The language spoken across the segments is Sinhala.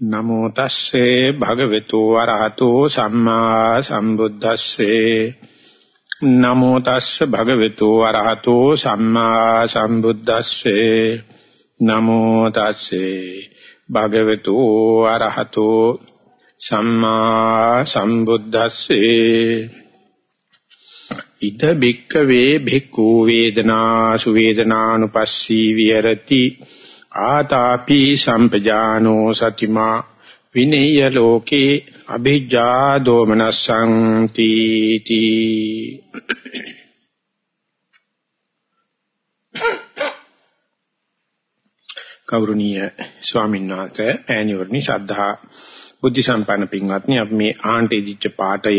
නමෝ තස්සේ භගවතු වරහතෝ සම්මා සම්බුද්දස්සේ. නමෝ තස්සේ භගවතු වරහතෝ සම්මා සම්බුද්දස්සේ. නමෝ තස්සේ භගවතු වරහතෝ සම්මා සම්බුද්දස්සේ. ඉද බික්කවේ භික්ඛු වේදනා සුවේදනානුපස්සී විහෙරති. ආතාපි සම්පජානෝ සතිමා විනේය ලෝකේ අභිජ්ජා දෝමනසං තීති. කෞරුණීය ස්වාමීන් වහන්සේ ඈනිවර්ණි ශ්‍රද්ධා බුද්ධ සම්පන්න පින්වත්නි අපි මේ ආහන්ට ඉදිච්ච පාඩය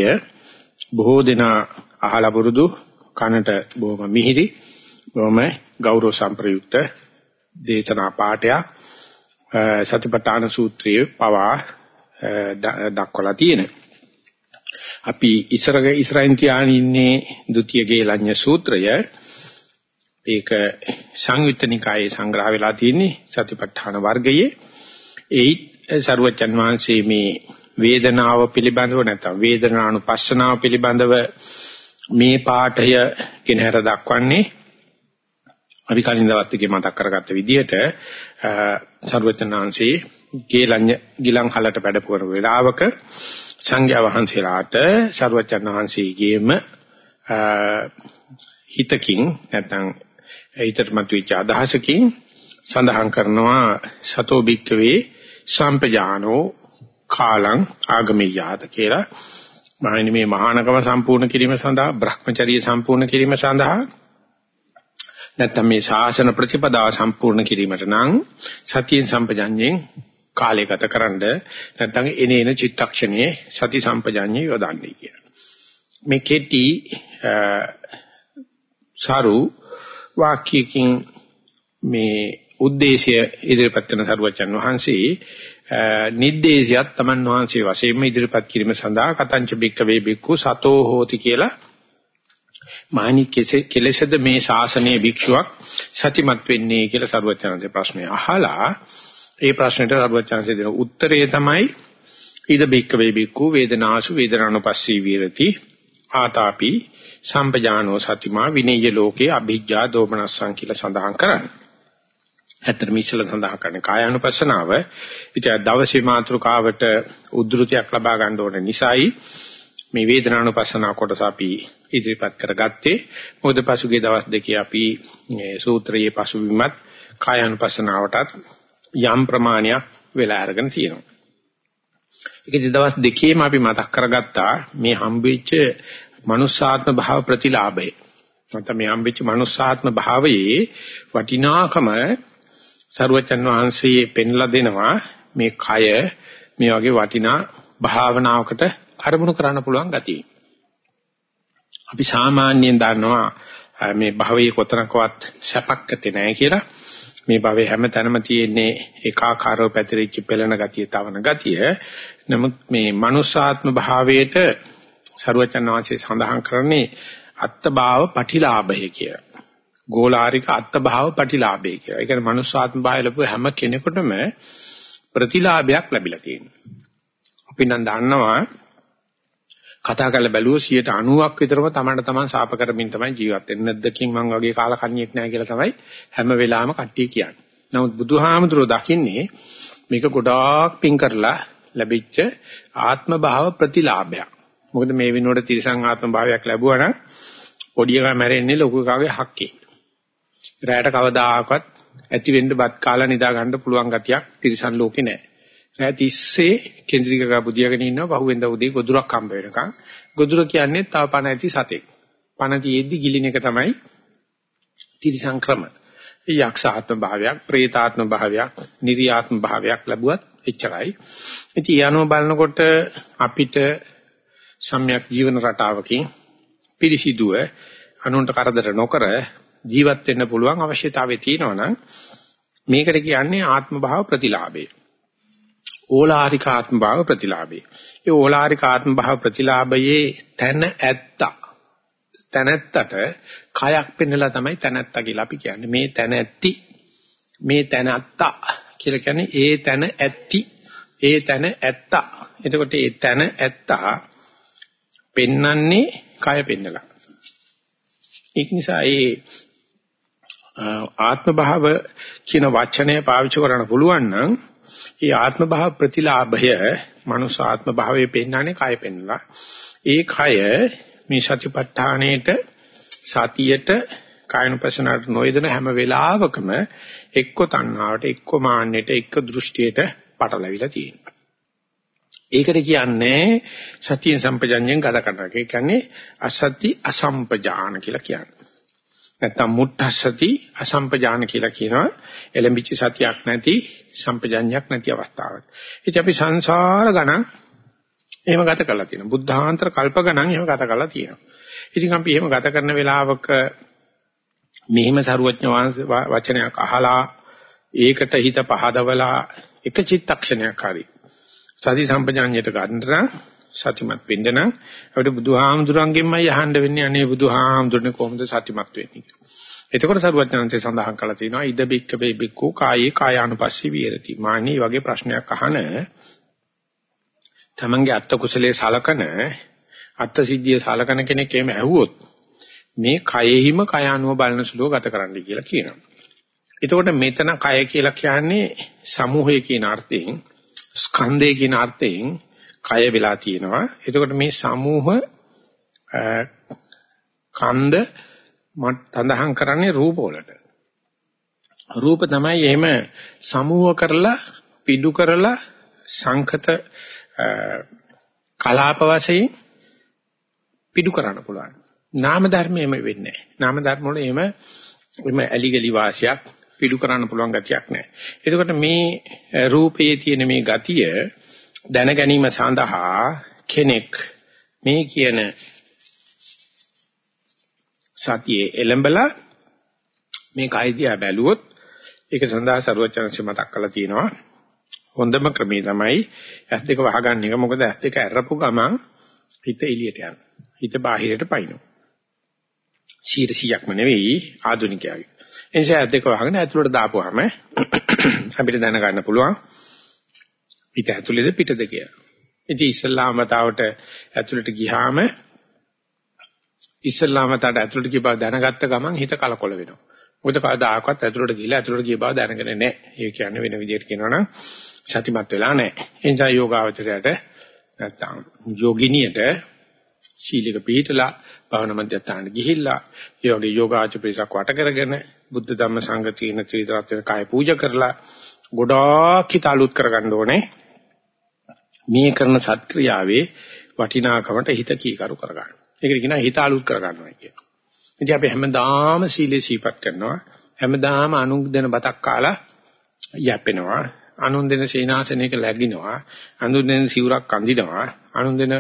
බොහෝ දෙනා අහලා පුරුදු කනට බොහොම මිහිරි බොහොම ගෞරව සම්ප්‍රයුක්ත දේශනා පාඩයක් සතිපට්ඨාන සූත්‍රයේ පවා දක්වලා තියෙනවා. අපි ඉස්සරග ඉස්සරහින් තියාගෙන ඉන්නේ ဒုတိ ය ගේලඤ්ඤ සූත්‍රය. ඒක සංයුත්තනිකායේ සංග්‍රහ වෙලා තියෙන්නේ සතිපට්ඨාන වර්ගයේ. ඒයි සරුවචන් වහන්සේ මේ වේදනාව පිළිබඳව නැත්නම් වේදනානුපස්සනාව පිළිබඳව මේ පාඨය කෙනහැර දක්වන්නේ අපි කලින් දවස් එකේ මතක් කරගත්ත විදිහට සර්වචනාංශේ ගේලඤ්ඤ ගිලන් හලට වැඩපුවන වේලාවක සංඝයා වහන්සේලාට සර්වචනාංශීගේම හිතකින් නැත්නම් හිතට මතුවෙච්ච අදහසකින් සඳහන් කරනවා සතෝ බික්කවේ සම්පජානෝ කාලං ආගමියාත කියලා. මහණෙනි මේ මහානකම සම්පූර්ණ කිරීම සඳහා Brahmacharya සම්පූර්ණ කිරීම සඳහා නැත්නම් මේ ශාසන ප්‍රතිපදාව සම්පූර්ණ කිරීමට නම් සතියෙන් සම්පජඤ්ඤයෙන් කාලය ගතකරනද නැත්නම් එනේන චිත්තක්ෂණයේ සති සම්පජඤ්ඤය යොදන්නේ කියන මේ කෙටි සාරු වාක්‍යකින් මේ ಉದ್ದೇಶය ඉදිරිපත් කරන සරුවචන් වහන්සේ නිද්දේශයත් තමන් වහන්සේ වශයෙන්ම ඉදිරිපත් කිරීම සඳහා කතංච බික්ක වේ බික්කු සතෝ හෝති කියලා මානි කෙලෙසද මේ ශාසනයේ භික්ෂුවක් සතිමත් වෙන්නේ කියලා සරුවචනන්සේ ප්‍රශ්නය අහලා ඒ ප්‍රශ්නෙට සරුවචනන්සේ දෙන උත්තරය තමයි ඉද බික්ක වේ බික්කු වේදනාසු වේදනානුපස්සී විරති ආතාපි සම්පජානෝ සතිමා විනේය ලෝකේ අභිජ්ජා දෝමනස්සං කියලා සඳහන් කරන්නේ. ඇත්තටම ඉස්සල සඳහන් කරන්නේ කායානුපස්සනාව. ඉතින් දවසේ මාතෘකාවට උද්ෘතයක් ලබා ගන්න ඕන නිසායි මේ වේදනානුපස්සනාව කොටස අපි ඉදිරිපත් කරගත්තේ. මොකද පසුගිය දවස් දෙකේ අපි මේ සූත්‍රයේ පසුබිමත් කායානුපස්සනාවටත් යම් ප්‍රමාණයක් වෙලා අරගෙන තියෙනවා. ඒකදී දවස් දෙකේම අපි මතක් කරගත්තා මේ හම්බෙච්ච මනුස්සාත්ම භාව ප්‍රතිලාභය. නැත්නම් මේ හම්බෙච්ච මනුස්සාත්ම භාවයේ වටිනාකම සරුවචන් වහන්සේ පෙන්ලා දෙනවා මේ කය මේ වගේ වටිනා භාවනාවකට අරමුණු කරන්න පුළුවන් ගතිය. අපි සාමාන්‍යයෙන් දන්නවා මේ භවයේ කොතනකවත් සැපක් ඇත්තේ නැහැ කියලා. මේ භවයේ හැම තැනම තියෙන්නේ ඒකාකාරව පැතිරිච්ච පෙළෙන ගතිය, තවන ගතිය. නමුත් මේ මනුස්සාත්ම භාවයේට සරුවචන් වහන්සේ සඳහන් කරන්නේ අත්භාව පටිලාභය කියලා. ගෝලාරික අත්භාව පටිලාභය කියලා. ඒ කියන්නේ මනුස්සාත්ම භාවය ලැබුව හැම කෙනෙකුටම ප්‍රතිලාභයක් ලැබිලා තියෙනවා. අපි නම් දන්නවා කතා කරලා බැලුවොත් 90ක් විතරම තමන්ට තමන් සාප කරමින් තමයි ජීවත් වෙන්නේ. නැද්දකින් මං වගේ කාලකන්ණියෙක් නැහැ කියලා තමයි හැම වෙලාවෙම කට්ටිය කියන්නේ. නමුත් බුදුහාමුදුරුවෝ දකින්නේ මේක ගොඩාක් පින් කරලා ලැබිච්ච ආත්ම භාව ප්‍රතිලාභයක්. මොකද මේ විනෝඩ තිරසං ආත්ම භාවයක් ලැබුවා නම් පොඩි එකා මැරෙන්නේ ලොකු එකාගේ හක්කේ. රැයට කවදාකවත් ඇති වෙන්න බත් කාලා නිදා ගන්න පුළුවන් ගතියක් තිරසන් ලෝකේ නැහැ. රෑ 30 කේන්ද්‍රික ගබුදියාගෙන ඉන්නවා පහුවෙන්ද උදේ ගොදුරක් හම්බ වෙනකන්. ගොදුර කියන්නේ තව පණ ඇති සතෙක්. පණ තියෙද්දි ගිලින එක තමයි තිරසං ක්‍රම. යක්ෂ ආත්ම භාවයක්, പ്രേතාත්ම භාවයක්, නිර්යාත්ම භාවයක් ලැබුවත් එච්චරයි. ඉතින් යනෝ බලනකොට අපිට සම්‍යක් ජීවන රටාවකින් පිරිසිදුව අනුන්ට කරදර නොකර ජීවත් වෙන්න පුළුවන් අවශ්‍යතාවය තියෙනවා නම් මේකට කියන්නේ ආත්ම භාව ප්‍රතිලාභය. ඕලාරික ආත්ම භාව ප්‍රතිලාභය. ඒ ඕලාරික ආත්ම භාව ප්‍රතිලාභයේ තන ඇත්ත. තනත්තට කයක් පෙන්නලා තමයි තනත්ත කියලා අපි කියන්නේ. මේ තනැත්ති මේ තනත්ත කියලා කියන්නේ ඒ තන ඇත්ති ඒ තන ඇත්තා. එතකොට ඒ තන ඇත්තා පෙන්නන්නේ කය පෙන්නලා. ඒක නිසා ඒ ආත්ම භාව කියන වචනය පාවිච්චි කරන්න පුළුවන් නම් ඒ ආත්ම භාව ප්‍රතිලාභය මනුස්ස ආත්ම භාවයේ පෙන්නන්නේ කය පෙන්නලා. ඒ කය මේ සතිපට්ඨානෙට සතියට කායනුපසනාවට නොයදෙන හැම වෙලාවකම එක්ක තණ්හාවට එක්ක මාන්නයට එක්ක දෘෂ්ටියට පටලවිලා තියෙනවා. ඒකට කියන්නේ සතිය සම්පජඤ්ඤයෙන් ගත කරනවා. ඒ කියන්නේ අසති අසම්පජාන කියලා කියන්නේ. නැත්තම් මුට්ඨසති අසම්පජාන කියලා කියනවා. එලෙම්බිච්ච සතියක් නැති සම්පජඤ්ඤයක් නැති අවස්ථාවක්. ඉතින් අපි සංසාර ගණන් එහෙම ගත කරලා තියෙනවා. බුද්ධාන්තර කල්ප ගණන් එහෙම ගත කරලා තියෙනවා. ඉතින් අපි එහෙම ගත කරන වෙලාවක මෙහිම සරුවඥ වචනයක් අහලා ඒකට හිත පහදවලා එක චිත්තක්ෂණයක් හරි සති සම්පජාඤ්ඤයට ගන්න සතිමත් වෙන්න නම් අපිට බුදුහාමුදුරන්ගෙන්මයි අහන්න වෙන්නේ අනේ බුදුහාමුදුරනේ කොහොමද සතිමත් වෙන්නේ එතකොට සරුවඥාන්සේ සඳහන් කළා තියෙනවා ඉද බික්ක වේ බික්කු කායේ කායානුපස්සී විහෙරති මානි වගේ ප්‍රශ්නයක් අහන තමන්ගේ අත්ත කුසලයේ සලකන අත්ත සිද්ධිය සලකන කෙනෙක් එහෙම ඇහුවොත් මේ කයෙහිම කය අනුව බලන සුළුව ගත කරන්න කියලා කියනවා. එතකොට මෙතන කය කියලා කියන්නේ සමූහය කියන අර්ථයෙන් ස්කන්ධය කියන අර්ථයෙන් කය වෙලා තියෙනවා. එතකොට මේ සමූහ කන්ද තඳහන් කරන්නේ රූප වලට. රූප තමයි එහෙම සමූහ කරලා පිඩු කරලා සංකත කලාප වශයෙන් පිටු කරන්න පුළුවන්. නාම ධර්මෙම වෙන්නේ නැහැ. නාම ධර්ම වල එහෙම එම ඇලිගලි වාසියක් පිටු කරන්න පුළුවන් ගතියක් නැහැ. එතකොට මේ රූපයේ තියෙන මේ ගතිය දැන ගැනීම සඳහා කෙනෙක් මේ කියන සතියේ එළඹලා මේ කයිදියා බැලුවොත් ඒක සඳහා ਸਰවචනංශ මතක් කරලා තියෙනවා. හොඳම ක්‍රමේ තමයි ඇස් දෙක වහගන්න එක. මොකද ඇස් දෙක ඇරපු ගමන් හිත එළියට යනවා. හිත බාහිරට පයින්නවා. 100%ක්ම නෙවෙයි ආධුනිකයාගේ. ඒ නිසා ඇස් දෙක වහගෙන ඇතුළට දාපුවාම අපිට දැනගන්න පුළුවන් පිට ඇතුළේද පිටද කියලා. ඉතින් ඉස්ලාම මතාවට ඇතුළට ගියාම ඉස්ලාම මතාවට ඇතුළට ගිය බව දැනගත්ත ගමන් හිත කලකොල වෙනවා. මොකද කවදාකවත් ඇතුළට ගිහිලා ඇතුළට ගිය බව දැනගෙන නැහැ. ඒ කියන්නේ වෙන විදිහට කියනවනම් සතිමත් වෙලා නැහැ. ඒ නිසා යෝගාවචරයට නැත්තම් යෝගිනියට සීලක පිළිතලා භාවනා මධ්‍යස්ථානට ගිහිල්ලා ඒ වගේ යෝගාචපේසක් වට කරගෙන බුද්ධ ධම්ම සංඝ තීන ත්‍රිදරත් වෙන කාය පූජා කරලා ගොඩාක් හිත අලුත් කරගන්න ඕනේ මේ කරන සත්ක්‍රියාවේ වටිනාකමට හිත කීකරු කරගන්න. ඒකට කියනවා හිත අලුත් කරගන්නවා කියනවා. ඉතින් අපි හැමදාම සීලේ සීපත් කරනවා. හැමදාම අනුන් දෙන බතක් කාලා යැපෙනවා. අනුන් දෙන සීනාසනයක läගිනවා. අනුන් දෙන සිවුරක් අඳිනවා. අනුන් දෙන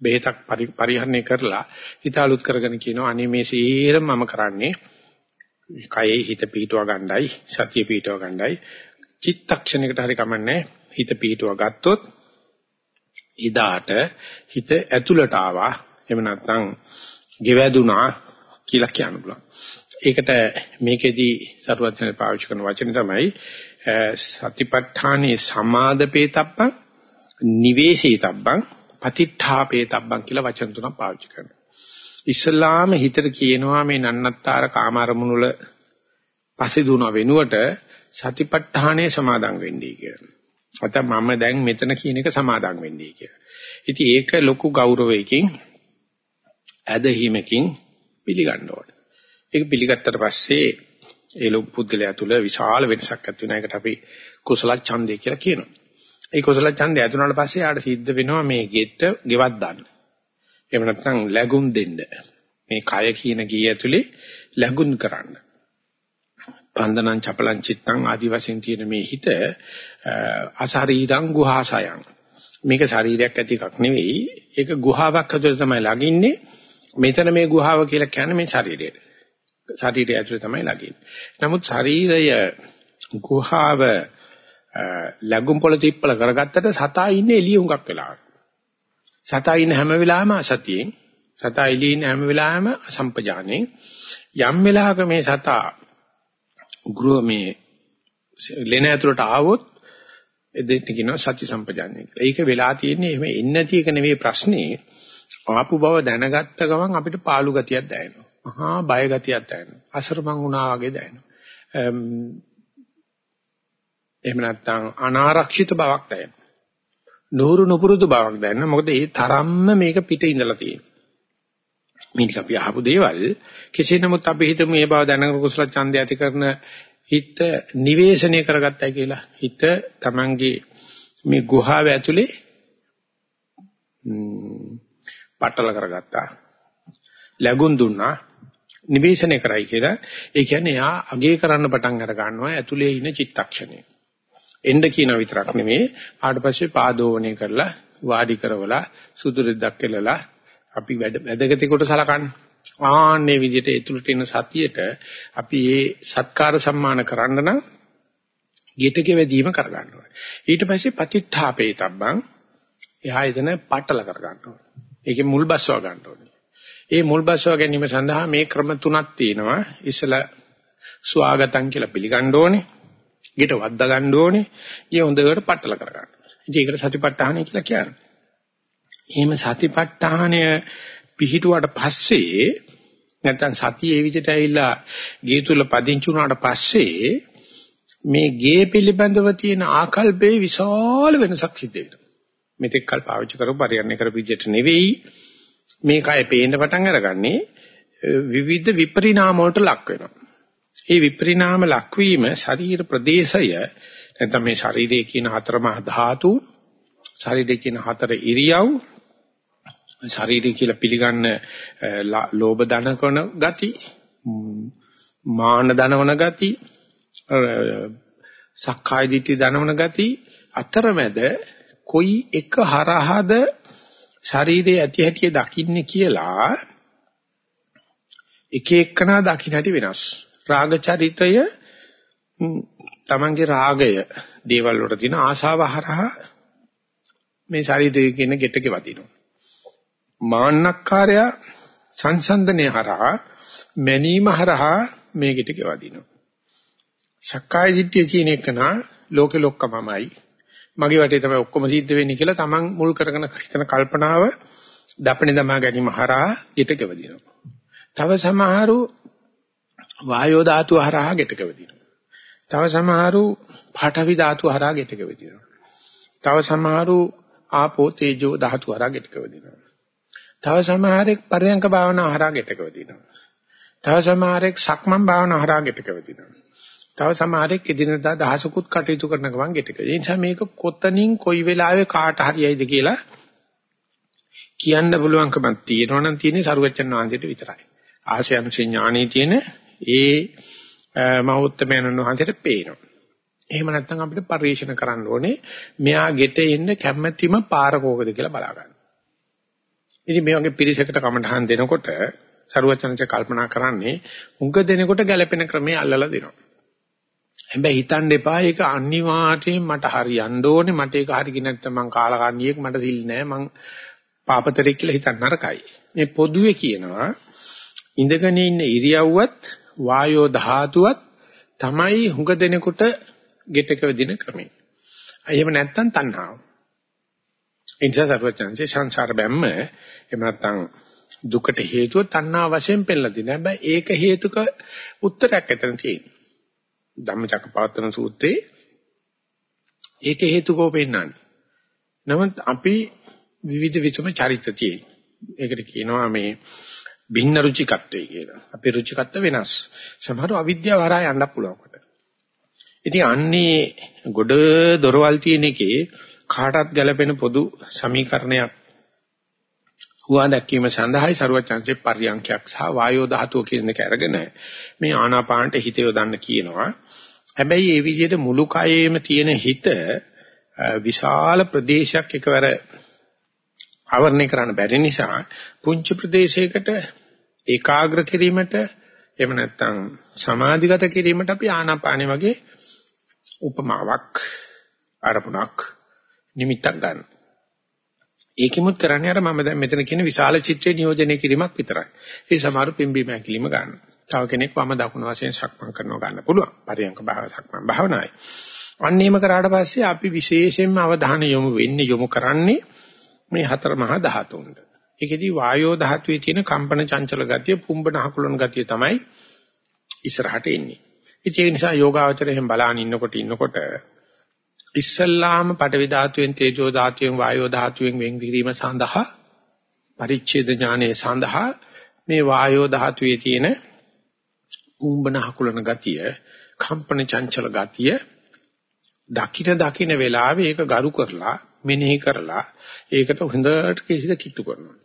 බෙහෙතක් පරිහරණය කරලා හිත අලුත් කරගෙන කියනවා අනේ මේ සීරම මම කරන්නේ කයේ හිත පිහිටුව ගන්නයි සතිය පිහිටුව ගන්නයි චිත්තක්ෂණයකට හරි කමන්නේ හිත පිහිටුව ගත්තොත් ඉදාට හිත ඇතුළට ආවා එහෙම නැත්නම් ගෙවැදුනා කියලා කියන්න පුළුවන්. ඒකට මේකෙදි සරුවත්න පාවිච්චි කරන වචනේ තමයි සතිපට්ඨානේ සමාදපේතබ්බං නිවේශේතබ්බං පතිත්ථාපේතබ්බං කියලා වචන තුනක් පාවිච්චි කරනවා. ඉස්ලාම හිතට කියනවා මේ නන්නත්තර කාමාරමුණු වල පස්සේ දුන වෙනුවට සතිපට්ඨානේ සමාදන් වෙන්නයි කියලා. අත මම දැන් මෙතන කියන එක සමාදන් වෙන්නයි කියලා. ඉතින් ඒක ලොකු ගෞරවයකින් ඇදහිමකින් පිළිගන්න ඕනේ. ඒක පිළිගත්තට පස්සේ ඒ ලොකු පුද්ගලයා තුළ විශාල වෙනසක් ඇති වෙන එකට අපි කුසල ඡන්දය කියලා කියනවා. ඒ කුසල ඡන්දය ඇති වුණාට පස්සේ ආට සිද්ධ වෙනවා මේ ගෙට ගෙවක් දාන්න. එහෙම නැත්නම් ලැබුම් දෙන්න. මේ කය කියන ගිය ඇතුලේ ලැබුම් කරන්න. පන්දනං චපලං චිත්තං ආදි වශයෙන් තියෙන මේ හිත අසරීරං ගුහාසයන්. මේක ශරීරයක් ඇති එකක් නෙවෙයි. ඒක ගුහාවක් ඇතුලේ තමයි ළඟින්නේ. මෙතන මේ ගුහාව කියලා කියන්නේ මේ ශරීරයට. ශරීරය ඇතුලේ තමයි ළඟින්නේ. නමුත් ශරීරය ගුහාව ලැබුම් පොළ තිප්පල කරගත්තට සතා ඉන්නේ එළිය හුඟක් වෙලාවට. සතා ඉන්න හැම වෙලාවෙම අසතියෙන්, සතා එළිය ඉන්න හැම වෙලාවෙම අසම්පජානේ. යම් වෙලාවක මේ සතා ගෘහ මේ ලෙන ඇතුළට ආවොත් එදෙන්න කියනවා සති සම්පජාඤ්ඤය කියලා. ඒක වෙලා තියෙන්නේ එහෙම එන්නේ නැති එක නෙවෙයි ප්‍රශ්නේ. ආපු බව දැනගත්ත ගමන් අපිට පාළු ගතියක් දැනෙනවා. මහා බය ගතියක් දැනෙනවා. අසරමං වුණා වගේ දැනෙනවා. එහෙම නැත්නම් අනාරක්ෂිත බවක් දැනෙනවා. නూరు නුපුරුදු බවක් දැනෙනවා. මොකද ඒ තරම්ම මේක පිට ඉඳලා තියෙනවා. මේක අපි අහපු දේවල් කෙසේ නමුත් අපි හිතමු මේ බව දැනගෙන කුසල ඡන්දය ඇති කරන හිත නිවේශනය කරගත්තා කියලා. හිත Tamange මේ ගුහාව ඇතුලේ පටල කරගත්තා. ලැබුම් දුන්නා. නිවේශනය කරයි කියලා. ඒ කියන්නේ එයා අගේ කරන්න පටන් අර ගන්නවා ඇතුලේ ඉන චිත්තක්ෂණය. එන්න කියන විතරක් නෙමෙයි ආට පස්සේ පාදෝවණය කරලා වාඩි කරවලා සුදු රෙද්දක් කෙලලා අපි වැඩගති කොට සලකන්නේ. ආන්නේ විදිහට ඒතුළට එන සතියට අපි මේ සත්කාර සම්මාන කරන්න නම් ගෙටක වැදීම කර ගන්නවා. ඊට පස්සේ පතිත්ථාපේ තබ්බං එහා එතන පටල කර ගන්නවා. ඒකේ මුල් බස්ව ගන්න ඕනේ. ඒ මුල් බස්ව ගැනීම සඳහා මේ ක්‍රම තුනක් තියෙනවා. ඉස්සල ස්වාගතම් කියලා පිළිගන්න ඕනේ. ගෙට වද්දා ගන්න ඕනේ. ඊය හොඳට පටල කර ගන්න. ඉතින් ඒකට සතිපට්ඨානය කියලා කියන්නේ. එහෙම සතිපට්ඨානය පිහිටුවාට පස්සේ නැත්නම් සතිය ඒ විදිහට ඇවිල්ලා ගේ තුල පදිංචි වුණාට පස්සේ මේ ගේ පිළිබඳව තියෙන ආකල්පේ විශාල වෙනසක් සිද්ධ වෙනවා. මෙතෙක් කල් පාවිච්චි කරපු පරියන්නේ කරපු විදිහට නෙවෙයි මේ කය පේන්න පටන් අරගන්නේ විවිධ විපරිණාම වලට ලක් වෙනවා. මේ විපරිණාම ලක්වීම ශරීර ප්‍රදේශය නැත්නම් මේ ශරීරයේ කියන හතරමහා ධාතු ශරීරයේ කියන හතර ඉරියව් ශරීරය කියලා පිළිගන්න ලෝභ දනකන ගති මාන දනවන ගති සක්කාය දිට්ඨි දනවන ගති අතරමැද කොයි එක හරහද ශරීරයේ ඇති හැටි දකින්නේ කියලා එක එකනා දකින්න හැටි වෙනස්. රාග චරිතය තමන්ගේ රාගය දේවල් වලට තියෙන ආශාව හරහා මේ ශරීරයේ කියන ගෙටක වදිනවා. මාන්නක්කාරයා සංසන්දනය හරහා මැනීම හරහා මේකට ගෙවදිනවා. සක්කාය දිට්ඨිය කියන එක නා ලෝකෙ ලොක්කමමයි. මගේ වටේ තමයි ඔක්කොම සිද්ධ වෙන්නේ කියලා Taman මුල් කරගෙන හිතන කල්පනාව දපණි දමා ගැනීම හරහා ඊට ගෙවදිනවා. තව සමහරු වායෝ ධාතු හරහා ගෙට ගෙවදිනවා. තව සමහරු පාඨවි ධාතු හරහා ගෙට ගෙවදිනවා. තව සමහරු ආපෝ තේජෝ ධාතු හරහා ගෙට ගෙවදිනවා. තව සමහරෙක් පරයන්ක භාවනා හරහා ගෙටකව දිනවා. තව සමහරෙක් සක්මන් භාවනා හරහා ගෙටකව දිනවා. තව සමහරෙක් එදිනදා දහසකුත් කටයුතු කරන ගමන් ගෙටක. ඒ නිසා මේක කොතනින් කොයි වෙලාවෙ කාට හරියයිද කියලා කියන්න පුළුවන්කමක් තියෙනවා නම් තියෙන්නේ සරුවච්චන් වහන්සේට විතරයි. ආශයන්සේ ඥානෙ තියෙන ඒ මහෞත්මයන්න් වහන්සේට පේනවා. එහෙම නැත්නම් අපිට පරිශන කරන්න ඕනේ මෙයා ගෙට එන්න කැමැතිම පාර කෝකද කියලා බලා ගන්න. ඉතින් මේ වගේ පිරිසකට කමටහන් දෙනකොට සරුවචනසේ කල්පනා කරන්නේ උඟ දෙනකොට ගැළපෙන ක්‍රමයේ අල්ලලා දෙනවා. හැබැයි හිතන්න එපා ඒක අනිවාර්යයෙන් මට හරියන්න ඕනේ මට ඒක හරියි නැත්නම් මං කාලකන්ණියෙක් මට සිල් නෑ මං පාපතරෙක් කියලා හිතන්න නරකයි. මේ පොදුවේ කියනවා ඉඳගෙන ඉන්න ඉරියව්වත් වායෝ ධාතුවත් තමයි හුඟ දෙනකොට ගෙටක වෙදින ක්‍රමය. එහෙම නැත්නම් තණ්හාව. ඒ නිසා සර්වඥාන්සේ සංසාර බැම්ම එහෙම නැත්නම් දුකට හේතුව තණ්හා වශයෙන් පෙන්නලා තියෙනවා. හැබැයි ඒක හේතුක උත්තරයක් එතන තියෙනවා. ධම්මචක්කපවත්තන සූත්‍රයේ ඒක හේතුකෝ පෙන්නන්නේ. නමුත් අපි විවිධ විසම චරිත තියෙනවා. ඒකට කියනවා මේ භින්න රුචිකත්වය කියලා. අපේ රුචිකත්ව වෙනස්. සමහරව අවිද්‍යාව හරහා යන්න පුළුවන් කොට. ඉතින් අන්නේ ගොඩ දොරවල් තියෙන එකේ කාටත් ගැලපෙන පොදු සමීකරණයක් හුවා දැක්වීම සඳහායි ਸਰවචන්සේ පරියන්ඛයක් සහ වායෝ ධාතුව කියන එක අරගෙන මේ ආනාපානට හිත යොදන්න කියනවා. හැබැයි මේ විදිහට මුළු කයෙම තියෙන හිත විශාල ප්‍රදේශයක් එකවර ආවරණය කරන්න බැරි නිසා පුංචි ප්‍රදේශයකට ඒකාග්‍ර කිරීමට එහෙම නැත්නම් සමාධිගත කිරීමට අපි ආනාපානෙ වගේ උපමාවක් අරමුණක් නිමිත්තක් ගන්න. ඒකෙමුත් කරන්නේ අර මම දැන් මෙතන කියන විශාල චිත්‍රය නියෝජනය කිරීමක් විතරයි. ඒ සමහර පිම්බීම ඇකිලිම ගන්න. තව කෙනෙක් වම දකුණ වශයෙන් සක්මන් කරනවා ගන්න පුළුවන්. පරියංක භාව සක්මන් භාවනායි. අන්න එහෙම කරාට පස්සේ අපි විශේෂයෙන්ම අවධානය යොමු වෙන්නේ යොමු කරන්නේ මේ හතර මහා ධාතුන්ට. ඒකෙදි වායෝ ධාතුවේ තියෙන කම්පන චංචල ගතිය, පුම්බන හකුලන ගතිය තමයි ඉස්සරහට එන්නේ. ඒ නිසා යෝගාවචරයෙන් බලාන ඉන්නකොට ඉන්නකොට ඉස්සල්ලාම පටවි ධාතුවෙන් තේජෝ ධාතුවෙන් වායෝ ධාතුවෙන් වෙන් කිරීම සඳහා පරිච්ඡේද ඥානයේ සඳහා මේ වායෝ ධාතුවේ තියෙන උම්බන හකුලන ගතිය, කම්පන චංචල ගතිය දකින දකින වෙලාවේ ඒක ගරු කරලා මෙනෙහි කරලා ඒකට හොඳට කිසිද කිට්ටු කරනවා.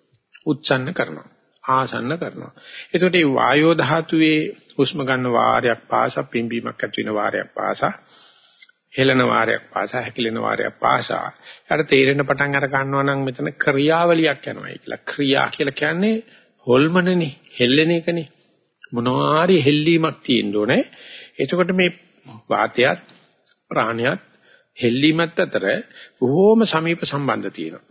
උච්චන්න කරනවා. ආසන්න කරනවා. එතකොට මේ වායෝ ධාතුවේ හුස්ම ගන්න වාරයක් පාසා පිම්බීමක් ඇති වෙන වාරයක් පාසා හෙලන වාරයක් පාසා හැකිලෙන වාරයක් පාසා ඊට තේරෙන පටන් අර ගන්නවා නම් මෙතන ක්‍රියාවලියක් යනවා කියලා. ක්‍රියා කියලා කියන්නේ හොල්මනනේ, හෙල්ලෙන එකනේ. මොනවාරි හෙල්ලීමක් තියෙන්න ඕනේ. එතකොට මේ වාතයත් ප්‍රාණයත් හෙල්ලීමත් අතර බොහෝම සමීප සම්බන්ධ තියෙනවා.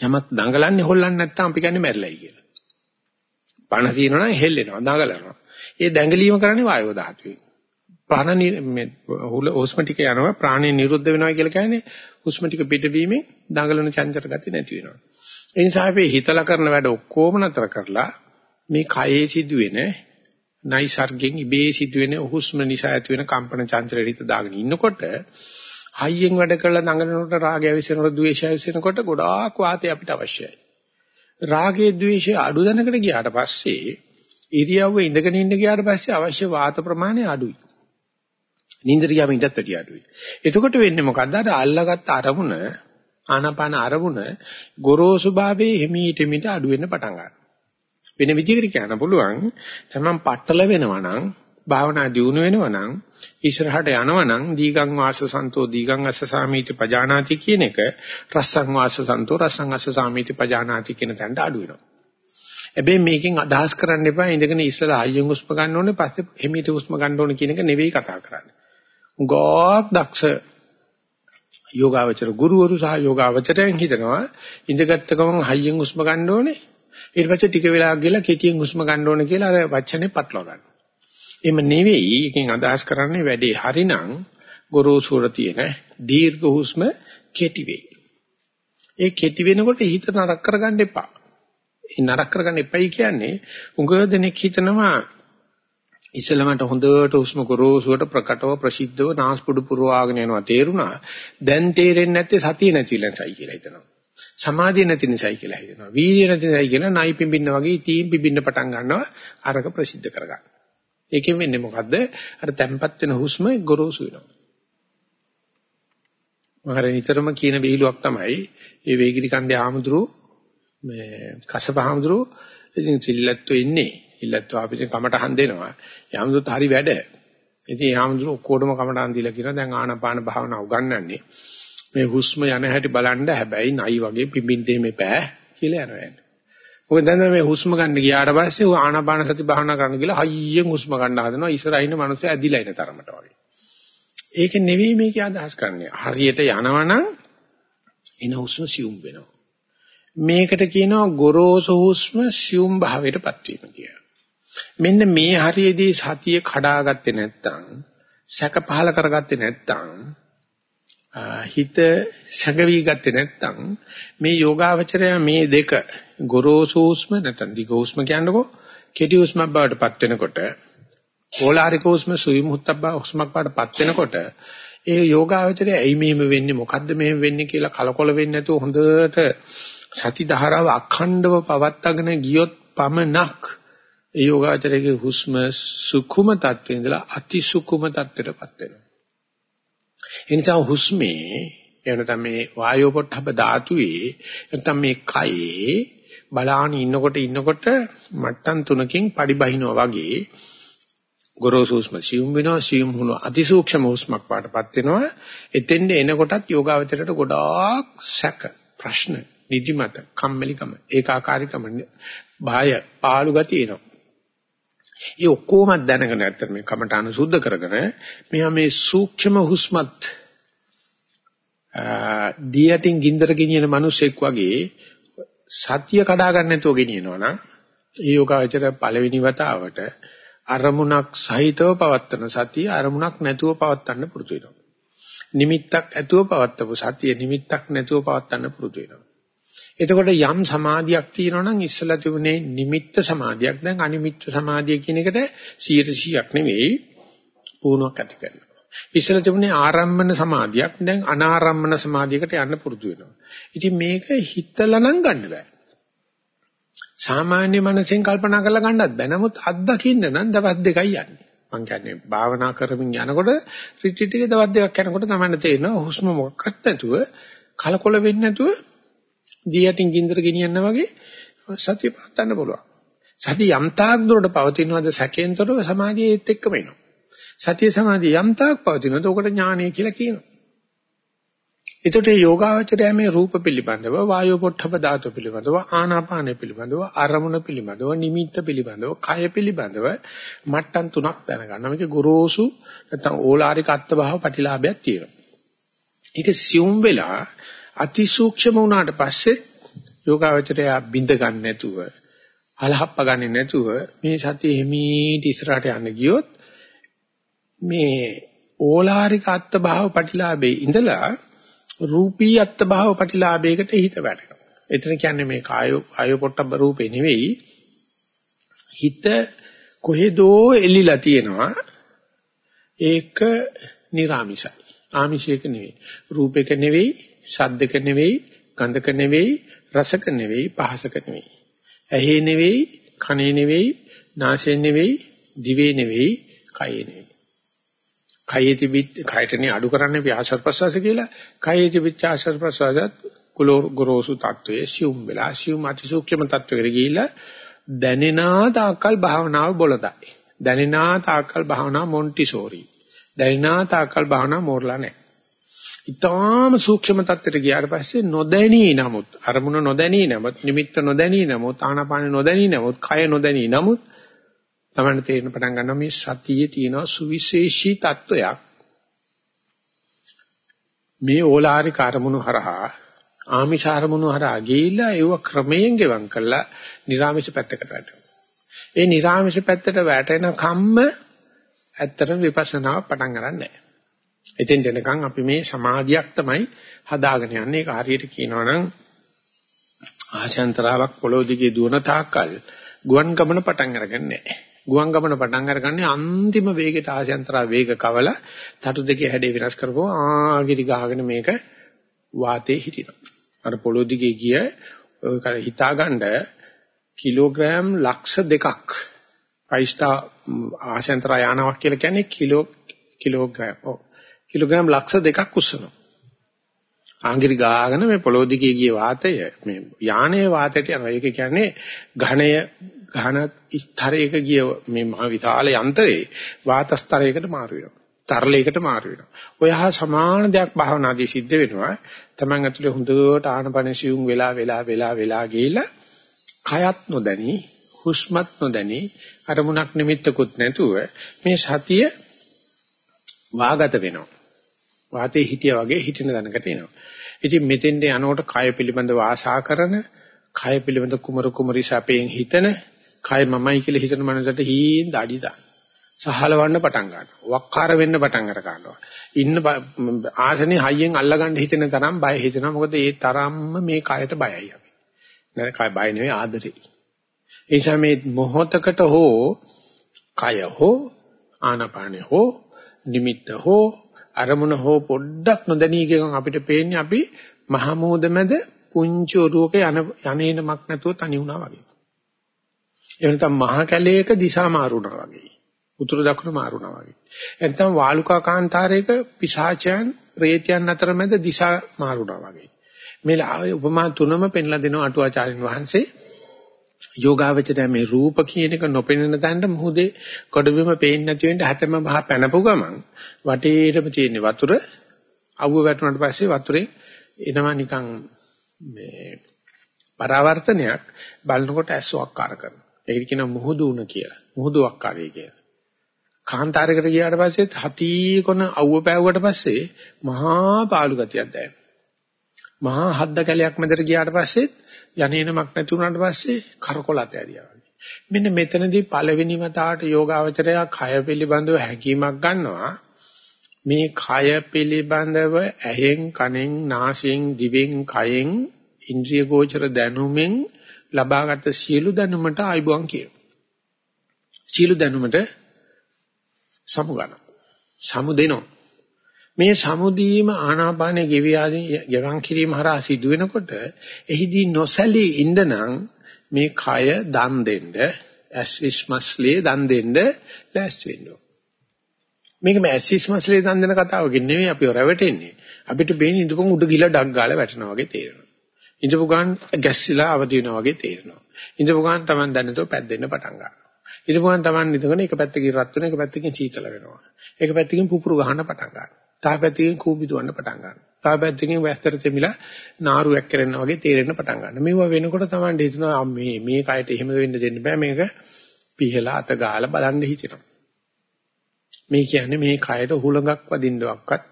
යමක් දඟලන්නේ හොල්ලන්නේ නැත්නම් අපි කියන්නේ මැරිලයි කියලා. පණ තියෙනවා නම් හෙල්ලෙනවා, දඟලනවා. ඒ දැඟලීම කරන්නේ වායෝ ධාතුවේ. ප්‍රාණ මේ හුස්ම ටික යනවා ප්‍රාණය නිරුද්ධ වෙනවා කියලා කියන්නේ හුස්ම ටික පිටවීමෙන් දඟලන චංචල ගති නැති වෙනවා. ඒ නිසා අපි හිතලා කරන වැඩ ඔක්කොම නතර කරලා මේ කයේ සිදුවෙන නයිසර්ගෙන් ඉබේ සිදුවෙන හුස්ම නිසා ඇති වෙන කම්පන චංචල රිත දාගෙන ඉන්නකොට හයියෙන් වැඩ කරලා දඟලනකොට රාගය විසෙනකොට ද්වේෂය විසෙනකොට ගොඩාක් වාතය අපිට අවශ්‍යයි. රාගයේ ද්වේෂය අඩු දැනකට ගියාට පස්සේ ඉරියව්ව ඉඳගෙන ඉන්න ගියාට පස්සේ අවශ්‍ය වාත ප්‍රමාණය අඩුයි. නින්දට ගියාම ඉඳත් වැඩි අඩුයි. එතකොට වෙන්නේ මොකද්ද? අර අල්ලගත්ත අරමුණ ආනාපාන අරමුණ ගොරෝසු භාවයේ හිමීට මිට අඩු වෙන්න පටන් ගන්නවා. වෙන විදිහකට කියන්න පුළුවන් තමන් පట్టල වෙනවා නම් භාවනා දියුණු වෙනවා නම් ඉස්සරහට යනවා නම් දීගං වාස සන්තෝ දීගං අස්ස සාමීති පජානාති කියන එක රස්සං වාස සන්තෝ රස්සං අස්ස සාමීති පජානාති කියන තැනට අඩු වෙනවා. හැබැයි මේකෙන් අදහස් කරන්න එපා ඉඳගෙන ඉස්සලා අයියෙන් හුස්ම ගන්න ඕනේ පස්සේ හිමීට හුස්ම ගන්න ඕනේ කියන එක නෙවෙයි කතා කරන්නේ. ගෝක් දක්ෂ යෝගාවචර ගුරුවරු සහ යෝගාවචරයන් හිතනවා ඉඳගත්ත ගමන් හයියෙන් හුස්ම ගන්න ඕනේ ඊට පස්සේ ටික වෙලාවක් ගිහලා කෙටියෙන් හුස්ම ගන්න ඕනේ කියලා අර වචනේ පටලවා ගන්න. එහෙම නෙවෙයි එකෙන් අදහස් කරන්නේ වැඩේ හරිනම් ගොරෝසුර තියෙන දීර්ඝ හුස්ම කෙටි වෙයි. ඒ කෙටි වෙනකොට හිත නරක කරගන්න එපා. ඒ නරක කරගන්න එපයි කියන්නේ උඟ දෙනෙක් හිතනවා ඉස්සලමට හොඳට හුස්ම ගොරෝසුවට ප්‍රකටව ප්‍රසිද්ධව නාස්පුඩු පුරවාගෙන යනවා තේරුණා. දැන් තේරෙන්නේ නැත්තේ සතිය නැතිලන්සයි කියලා හිතනවා. සමාධිය නැති නිසායි කියලා හිතනවා. වීර්ය නැති නිසායි කියලා නයි පිඹින්න වගේ තීම් පිඹින්න පටන් ගන්නවා අරක ප්‍රසිද්ධ කරගන්න. ඒකෙන් වෙන්නේ මොකද්ද? අර තැම්පත් වෙන හුස්ම ගොරෝසු වෙනවා. මහර නිතරම කියන බීලුවක් තමයි මේ වේගිරි කන්දේ ආමුදුරු මේ කසප ආමුදුරු ඉතින් සිල්ලත්තු ඉන්නේ. ඉල්ලත්තු අපිට කමටහන් දෙනවා. යමුදුත් හරි වැඩ. ඉතින් ආමුදුරු ඔක්කොටම කමටහන් දීලා කියනවා දැන් ආනාපාන භාවනාව උගන්වන්නේ. මේ හුස්ම යන හැටි බලන්න හැබැයි නයි වගේ පිඹින්නේ මෙපෑ කියලා යනවා. මොකද දැන් මේ හුස්ම ගන්න ගියාට පස්සේ ආනාපාන සති භාවනා කරන්න ගිහලා හයියෙන් හුස්ම ගන්න හදනවා ඉස්සරහින් ඉන්න මිනිස්සු ඇදිලා ඉන තරමට වගේ. ඒක නෙවෙයි මේකේ අදහස් කරන්නේ. හරියට යනවනම් එන හුස්ම සියුම් වෙනවා. මේකට කියනවා ගොරෝසු හුස්ම සියුම් භාවයටපත් වීම කියලා. මෙන්න මේ හරියේදී සතිය කඩාගත්තේ නැත්නම් සැක පහල කරගත්තේ නැත්නම් හිත සැඟවි ගත්තේ නැත්නම් මේ යෝගාවචරය මේ දෙක ගොරෝසු හුස්ම නැත්නම් දිග හුස්ම කියන්නකෝ කෙටි හුස්මක් බවට පත් වෙනකොට ඕලාරික හුස්ම සුයි මුහුත්තක් බව හුස්මක් බවට පත් වෙනකොට ඒ යෝගාවචරය ඇයි මෙහෙම වෙන්නේ මොකද්ද මෙහෙම වෙන්නේ කියලා කලකොල වෙන්නේ නැතුව හොඳට සති ධාරාව අඛණ්ඩව පවත්වාගෙන ගියොත් පමණක් ඒ යෝගාචරයේ හුස්ම සුකුම තත්ත්වේ ඉඳලා අති සුකුම තත්ත්වයටපත් වෙනවා. ඒ නිසා හුස්මේ එහෙම නැත්නම් මේ වායෝ පොට්ටබ ධාතුවේ නැත්නම් මේ කයේ බලාන ඉන්නකොට ඉන්නකොට මට්ටම් තුනකින් පරිබහිනවා වගේ ගොරෝසු හුස්ම සියුම් වෙනවා සියුම් වුණ අතිසූක්ෂම හුස්මක් පාටපත් වෙනවා. එතෙන්ද එනකොටත් යෝගාවචරයට ගොඩාක් සැක ප්‍රශ්න නිදිමත කම්මැලිකම ඒකාකාරීකම බාය පාළු ගතිය එනවා. ඒ ඔක්කොම දැනගෙන නැත්තම් මේ කමඨාන සුද්ධ කරගෙන මෙහා මේ සූක්ෂම හුස්මත් දියටින් ගින්දර ගෙනියන මිනිසෙක් වගේ සත්‍ය කඩා ගන්න නැතුව ගෙනියනවනම් ඒ යෝගාචර පළවෙනි වතාවට අරමුණක් සහිතව පවත්තන සතිය අරමුණක් නැතුව පවත්තන්න පුරුදු වෙනවා. නිමිත්තක් ඇතුව පවත්තපු සතිය නිමිත්තක් නැතුව පවත්තන්න පුරුදු වෙනවා. එතකොට යම් සමාධියක් තියෙනවා නම් ඉස්සලා තිබුණේ නිමිත්ත සමාධියක් දැන් අනිමිත්ත සමාධිය කියන එකට 100%ක් නෙවෙයි පුහුණුවක් ඇති කරනවා. ඉස්සලා තිබුණේ ආරම්මන සමාධියක් දැන් අනාරම්මන සමාධියකට යන්න පුරුදු වෙනවා. ඉතින් මේක හිතලා නම් ගන්න බෑ. සාමාන්‍ය මනසෙන් කල්පනා කරලා ගන්නත් බෑ. නමුත් අත්දකින්න නම් දවස් දෙකයි යන්නේ. මං කියන්නේ භාවනා කරමින් යනකොට රිට්‍රීට් එකේ දවස් දෙකක් යනකොට තමයි තේරෙනවා හුස්ම මොකක්වත් නැතුව කලකොල වෙන්නේ නැතුව දී යටින් ගින්දර ගෙනියන්න වගේ සතිය පවත්වන්න පුළුවන්. සතිය යම් තාක් දුරට පවතිනවද සැකෙන්තරව සමාධියේ ඒත් එක්කම එනවා. සතිය සමාධිය යම් තාක් පවතිනවද ඔකට ඥානය කියලා කියනවා. එතකොට මේ යෝගාවචරය මේ රූප පිළිබඳව වායෝ පොට්ටප ධාතු පිළිබඳව ආනාපාන පිළිබඳව අරමුණ පිළිබඳව නිමිත්ත පිළිබඳව කය පිළිබඳව මට්ටම් තුනක් දැනගන්න. මේක ගොරෝසු නැත්නම් ඕලාරික අත්භාව ප්‍රතිලාභයක් තියෙනවා. ඒක සියුම් වෙලා අතිසූක්ෂම වුණාට පස්සේ යෝගාවචරය බින්ද ගන්න නැතුව අලහප්ප ගන්න නැතුව මේ සතිය හිමීට ඉස්සරහට යන්න ගියොත් මේ ඕලාරික අත්භාව ප්‍රතිලාභේ ඉඳලා රූපී අත්භාව ප්‍රතිලාභයකට හිත වැටෙනවා. එතන කියන්නේ මේ කාය ආය පොට්ටබ්බ රූපේ නෙවෙයි හිත කොහෙදෝ එලිලා තියෙනවා ඒක නිර්ාමිෂයි. ආමිෂයක නෙවෙයි. රූපයක නෙවෙයි, ශබ්දක නෙවෙයි, ගන්ධක නෙවෙයි, රසක නෙවෙයි, පහසක නෙවෙයි. ඇහි නෙවෙයි, කනේ නෙවෙයි, නාසයෙන් නෙවෙයි, දිවේ නෙවෙයි, කයේ නෙවෙයි. කයේ තිබිත් කයටනේ අඩු කරන්නේ ව්‍යාසත් ප්‍රසවාස කියලා. කයේ තිබිච්ච ආශ්වාස ප්‍රසවාසත් කුලෝ ගොරෝසු තත්වයේ සියුම් වෙලා සියුම් අතිසූක්ෂම තත්වයකට ගිහිලා දැනෙනා තාක්කල් භාවනාව බොළඳයි. දැනෙනා තාක්කල් භාවනාව මොන්ටිසෝරි. දැනෙනා තාක්කල් භාවනාව මෝරලා නැහැ. ඊටාම සූක්ෂම තත්ත්වයට ගියාට පස්සේ නොදැනී නමුත් අරමුණ නොදැනී නමුත් නිමිත්ත නොදැනී නමුත් ආනාපාන නොදැනී නමුත් කය නොදැනී නමුත් තමයි තේරෙන පටන් ගන්නවා මේ සතියේ තියෙන සුවිශේෂී තත්වයක් මේ ඕලාරික අරමුණු හරහා ආමිෂ අරමුණු හරහා ගිහිල්ලා ඒව ක්‍රමයෙන් ගෙවම් කරලා නිර්ආමිෂ පැත්තකට වැටෙනවා. ඒ නිර්ආමිෂ පැත්තට වැටෙන කම්ම ඇත්තටම විපස්සනාව පටන් ගන්නෑ නැහැ. එතෙන් දෙනකන් අපි මේ සමාධියක් තමයි හදාගෙන යන්නේ. ඒක හරියට කියනවා නම් ආශාන්තරාවක් පොළොව දිගේ දුවන තාක්කල් ගුවන් ගමන පටන් අරගන්නේ නැහැ. ගුවන් ගමන පටන් අරගන්නේ අන්තිම වේගයට ආශයන්තරා වේග කවල තටු දෙකේ හැඩේ වෙනස් කරපුවා ආගිරි ගහගෙන මේක වාතේ හිටිනවා. අර පොළොව දිගේ ගිය ඔය හිතාගන්න කිලෝග්‍රෑම් ලක්ෂ දෙකක් පයිස්ටා ආශයන්තරා යානාවක් කියලා කියන්නේ කිලෝ කිලෝග්‍රෑම් ඔව් කිලෝග්‍රෑම් ලක්ෂ දෙකක් උස්සනවා. ආංගිරි ගාගෙන මේ පොළොව දිගේ ගිය වාතය මේ යානයේ වාතයට යනවා. ඒක කියන්නේ ඝණය ඝන ස්තරයක ගිය මේ මහ විශාල යන්ත්‍රේ වාත ස්තරයකට මාරු වෙනවා. තරලයකට මාරු වෙනවා. ඔය හා සමාන දෙයක් භාවනාදී සිද්ධ වෙනවා. Taman ඇතුලේ හොඳට ආනපන සියුම් වෙලා වෙලා වෙලා වෙලා ගිහිලා කයත් නොදැනි හුස්මත් නොදැනි අරමුණක් නිමිත්තකුත් නැතුව මේ සතිය වාගත වෙනවා. වාතේ හිටියා වගේ හිටින දැනකට එනවා. ඉතින් මෙතෙන්ට යනකොට කය පිළිබඳව ආශා කරන, කය පිළිබඳ කුමරු කුමරි සැපයෙන් හිතන, කය මමයි කියලා හිතන මනසට හීන් දාඩි දාන. සහලවන්න පටන් ගන්නවා. වක්කාර වෙන්න පටන් අර ගන්නවා. ඉන්න ආසනේ හයියෙන් අල්ලගන්න හිතෙන තරම් බය හිතෙනවා. මොකද ඒ තරම්ම මේ කයට බයයි අපි. නේද? කය බය නෙවෙයි ආදරේ. ඒ නිසා මේ මොහොතකට හෝ කය හෝ ආනපානේ හෝ නිමිත්ත හෝ අරමුණ හෝ පොඩ්ඩක් නොදැනී ගියම අපිට පේන්නේ අපි මහමෝද මැද පුංචි ඔරුවක යන යන්නේනමක් නැතුව තනි වුණා වගේ. එහෙම නැත්නම් මහ කැලේක දිශා මාරුණා වගේ. උතුරු දකුණු මාරුණා වගේ. නැත්නම් වාලුකා කාන්තාරයක පිසාචයන් ප්‍රේතයන් අතර මැද දිශා මාරුණා වගේ. මේ උපමා තුනම පෙන්ලා දෙනවා අටුවාචාර්යන් වහන්සේ. යෝගාවචරය මේ රූප කියන එක නොපෙනෙන තැනට මුහුදේ කොඩබිම පේන්නේ නැති වෙන්න හැතැම්ම බහ පැනපු ගමන් වටේටම තියෙන වතුර අවුව වැටුණාට පස්සේ වතුරේ එනවා නිකන් මේ පරාවර්තනයක් බලනකොට ඇස්සොක්කාර කරනවා. ඒක කියන මුහුදු උණ කියලා. මුහුදු අක්කාරය කියලා. කාන්තාරයකට ගියාට පස්සේ හති කොන අවුව පෑවුවට පස්සේ මහා පාළු ගතියක් දැනෙනවා. මහා හද්ද කැලයක් මැදට ගියාට පස්සේ යන්නේනමක් නැති වුණාට පස්සේ කරකොලත ඇරියා වගේ. මෙන්න මෙතනදී පළවෙනි වතාවට යෝගාවචරය කය පිළිබඳව හැකීමක් ගන්නවා. මේ කය පිළිබඳව ඇහෙන් කනෙන් නාසයෙන් දිවෙන් කයෙන් ඉන්ද්‍රිය ගෝචර දැනුමෙන් ලබාගත් සියලු දැනුමට ආයිබුවන් කියනවා. සියලු දැනුමට සමුගන. සමු දෙනවා. මේ සමුදීම ආනාපානයේ ගෙවි ආදී යගන් කිරීම හරහා සිදු වෙනකොට එහිදී නොසැලී ඉඳනං මේ කය දන් දෙන්න ඇස්විස් මස්ලේ දන් දෙන්න ලෑස්ති වෙන්න මේක මේ ඇස්විස් මස්ලේ දන් දෙන කතාවකින් නෙවෙයි අපි රැවටෙන්නේ. අපිට බේන්නේ ඉඳපොන් උඩ ගිහලා ඩක් ගාලා වැටෙනවා වගේ තේරෙනවා. ඉඳපු ගමන් ගැස්සිලා අවදි වෙනවා වගේ තේරෙනවා. ඉඳපු ගමන් Taman දැනතෝ පැද්දෙන්න පටන් ගන්නවා. ඉඳපු ගමන් Taman ඉඳගෙන එක පැත්තකින් රත් වෙන එක පැත්තකින් සීතල වෙනවා. එක පැත්තකින් පුපුරු ගහන්න පටන් ගන්නවා. තව පැත්තකින් කූඹි දුවන්න පටන් ගන්නවා. තව පැත්තකින් වැස්තර තෙමිලා නාරුවක් කරනවා වගේ තේරෙන්න පටන් ගන්නවා. මේවා වෙනකොට තමයි හිතනවා මේ මේ කයට එහෙම වෙන්න දෙන්න බෑ මේක පිහලා අත ගාලා බලන්න හිතෙනවා. මේ කියන්නේ මේ කයට හුලඟක් වදින්නවක්වත්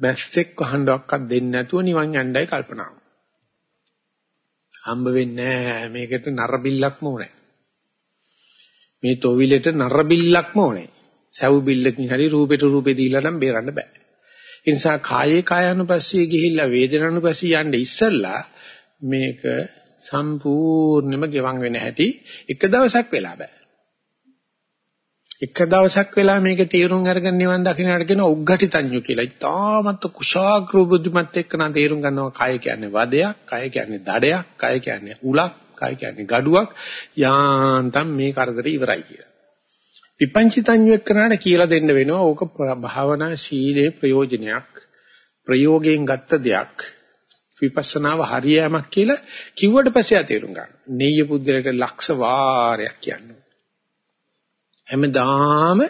මැස්සෙක් වහන්නවක්වත් දෙන්නේ නැතුව නිවන් යන්නයි කල්පනාව. හම්බ වෙන්නේ නැහැ මේකට නරබිල්ලක්ම ඕනේ. මේ තොවිලෙට නරබිල්ලක්ම ඕනේ. සව් බිල්ලකින් හරි රූපෙට රූපේ දීලා නම් බේරන්න බෑ. ඒ නිසා කායේ කායानुපස්සී ගිහිල්ලා වේදනානුපස්සී යන්න ඉස්සෙල්ලා මේක සම්පූර්ණයෙන්ම ගෙවන් වෙන හැටි එක දවසක් වෙලා බෑ. එක දවසක් වෙලා මේක තීරුම් අරගෙන නිවන් දකින්නට කියන උග්ඝටිතඤ්ඤු කියලා. ඉතාමත් කුශාග්‍ර බුද්ධිමත් එක්ක නම් තීරුම් ගන්නවා කය කියන්නේ වදයක්, කය කියන්නේ දඩයක්, කය කියන්නේ උලක්, කය කියන්නේ gaduwak. යාන්තම් මේ කරදරේ ඉවරයි කියලා. විපංචිතඤ්ඤු එක්කනට කියලා දෙන්න වෙනවා ඕක භාවනා ශීලයේ ප්‍රයෝජනයක් ප්‍රයෝගයෙන් ගත්ත දෙයක් විපස්සනාව හරියෑමක් කියලා කිව්වට පස්සේ තේරුම් ගන්න. නෙయ్య පුද්ගලට ලක්ෂ වාරයක් කියන්නේ. හැමදාම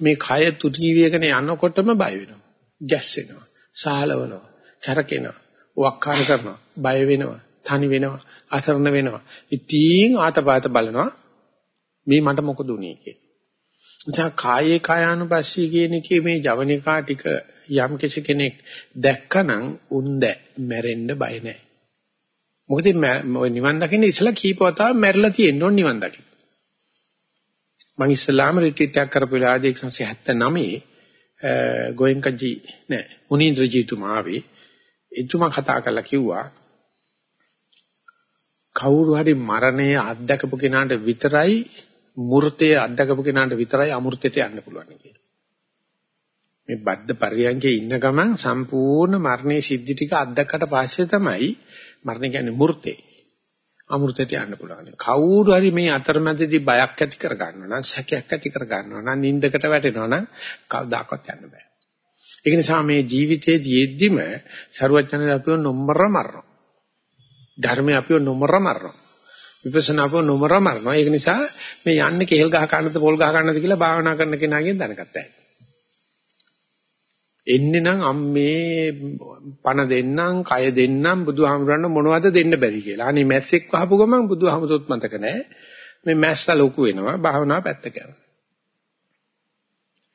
මේ කය තුටි වේගන යනකොටම බය වෙනවා. ගැස්සෙනවා. සාහලවනවා. කරකිනවා. වක්කාර කරනවා. බය වෙනවා. තනි වෙනවා. අසරණ වෙනවා. ඉතින් ආතපාත බලනවා. මේ මට මොකද උනේ කියලා. නිසා කායේ කායානුපස්සී කියන එකේ මේ ජවනිකා ටික යම් කෙනෙක් දැක්කනම් උන්ද මැරෙන්න බය නැහැ. මොකද නිවන් දකින්න ඉස්සලා කීපවතාවක් මැරිලා තියෙන්න ඕන නිවන් දකින්න. මම ඉස්ලාම රිට්‍රීට් එකක් කරපු වෙලාවදී 1979 ගෝයන්කජි නෑ මුනින්ද්‍රජීතුමා ආවේ. එතුමා කතා කරලා කිව්වා කවුරු හරි මරණය අත්දකපු කෙනාට විතරයි මූර්තයේ අත්දකපු කෙනාට විතරයි අමූර්තයට යන්න පුළුවන් කියලා. මේ බද්ද පරියන්කේ ඉන්න ගමන් සම්පූර්ණ මරණයේ සිද්ධි ටික අත්දකට පස්සේ තමයි මරණ කියන්නේ මූර්තේ. අමෘතයට යන්න පුළුවන්. කවුරු හරි මේ අතරමැදදී බයක් ඇති කර ගන්නවා නම් සැකයක් ඇති කර ගන්නවා නම් නින්දකට වැටෙනවා නම් කවදාකවත් යන්න බෑ. ඒක නිසා මේ ජීවිතයේදී යෙද්දිම ਸਰුවචනද අපිව නොමර මරනවා. ධර්මය අපිව නොමර මරනවා. විපස්සනාව නොමර මරනවා. ඒක නිසා මේ යන්නේ කේල් ගහ ගන්නද පොල් ගහ ගන්නද කියලා භාවනා කරන කෙනාගෙන් දැනගත්තා. එන්නේ නම් අම්මේ පණ දෙන්නම්, කය දෙන්නම් බුදුහාමුදුරන් මොනවද දෙන්න බැරි කියලා. අනේ මැස්සෙක් වහපු ගමන් බුදුහාමුදුරුවොත් මතක නැහැ. මේ මැස්ස ලොකු වෙනවා භාවනාව පැත්තක යනවා.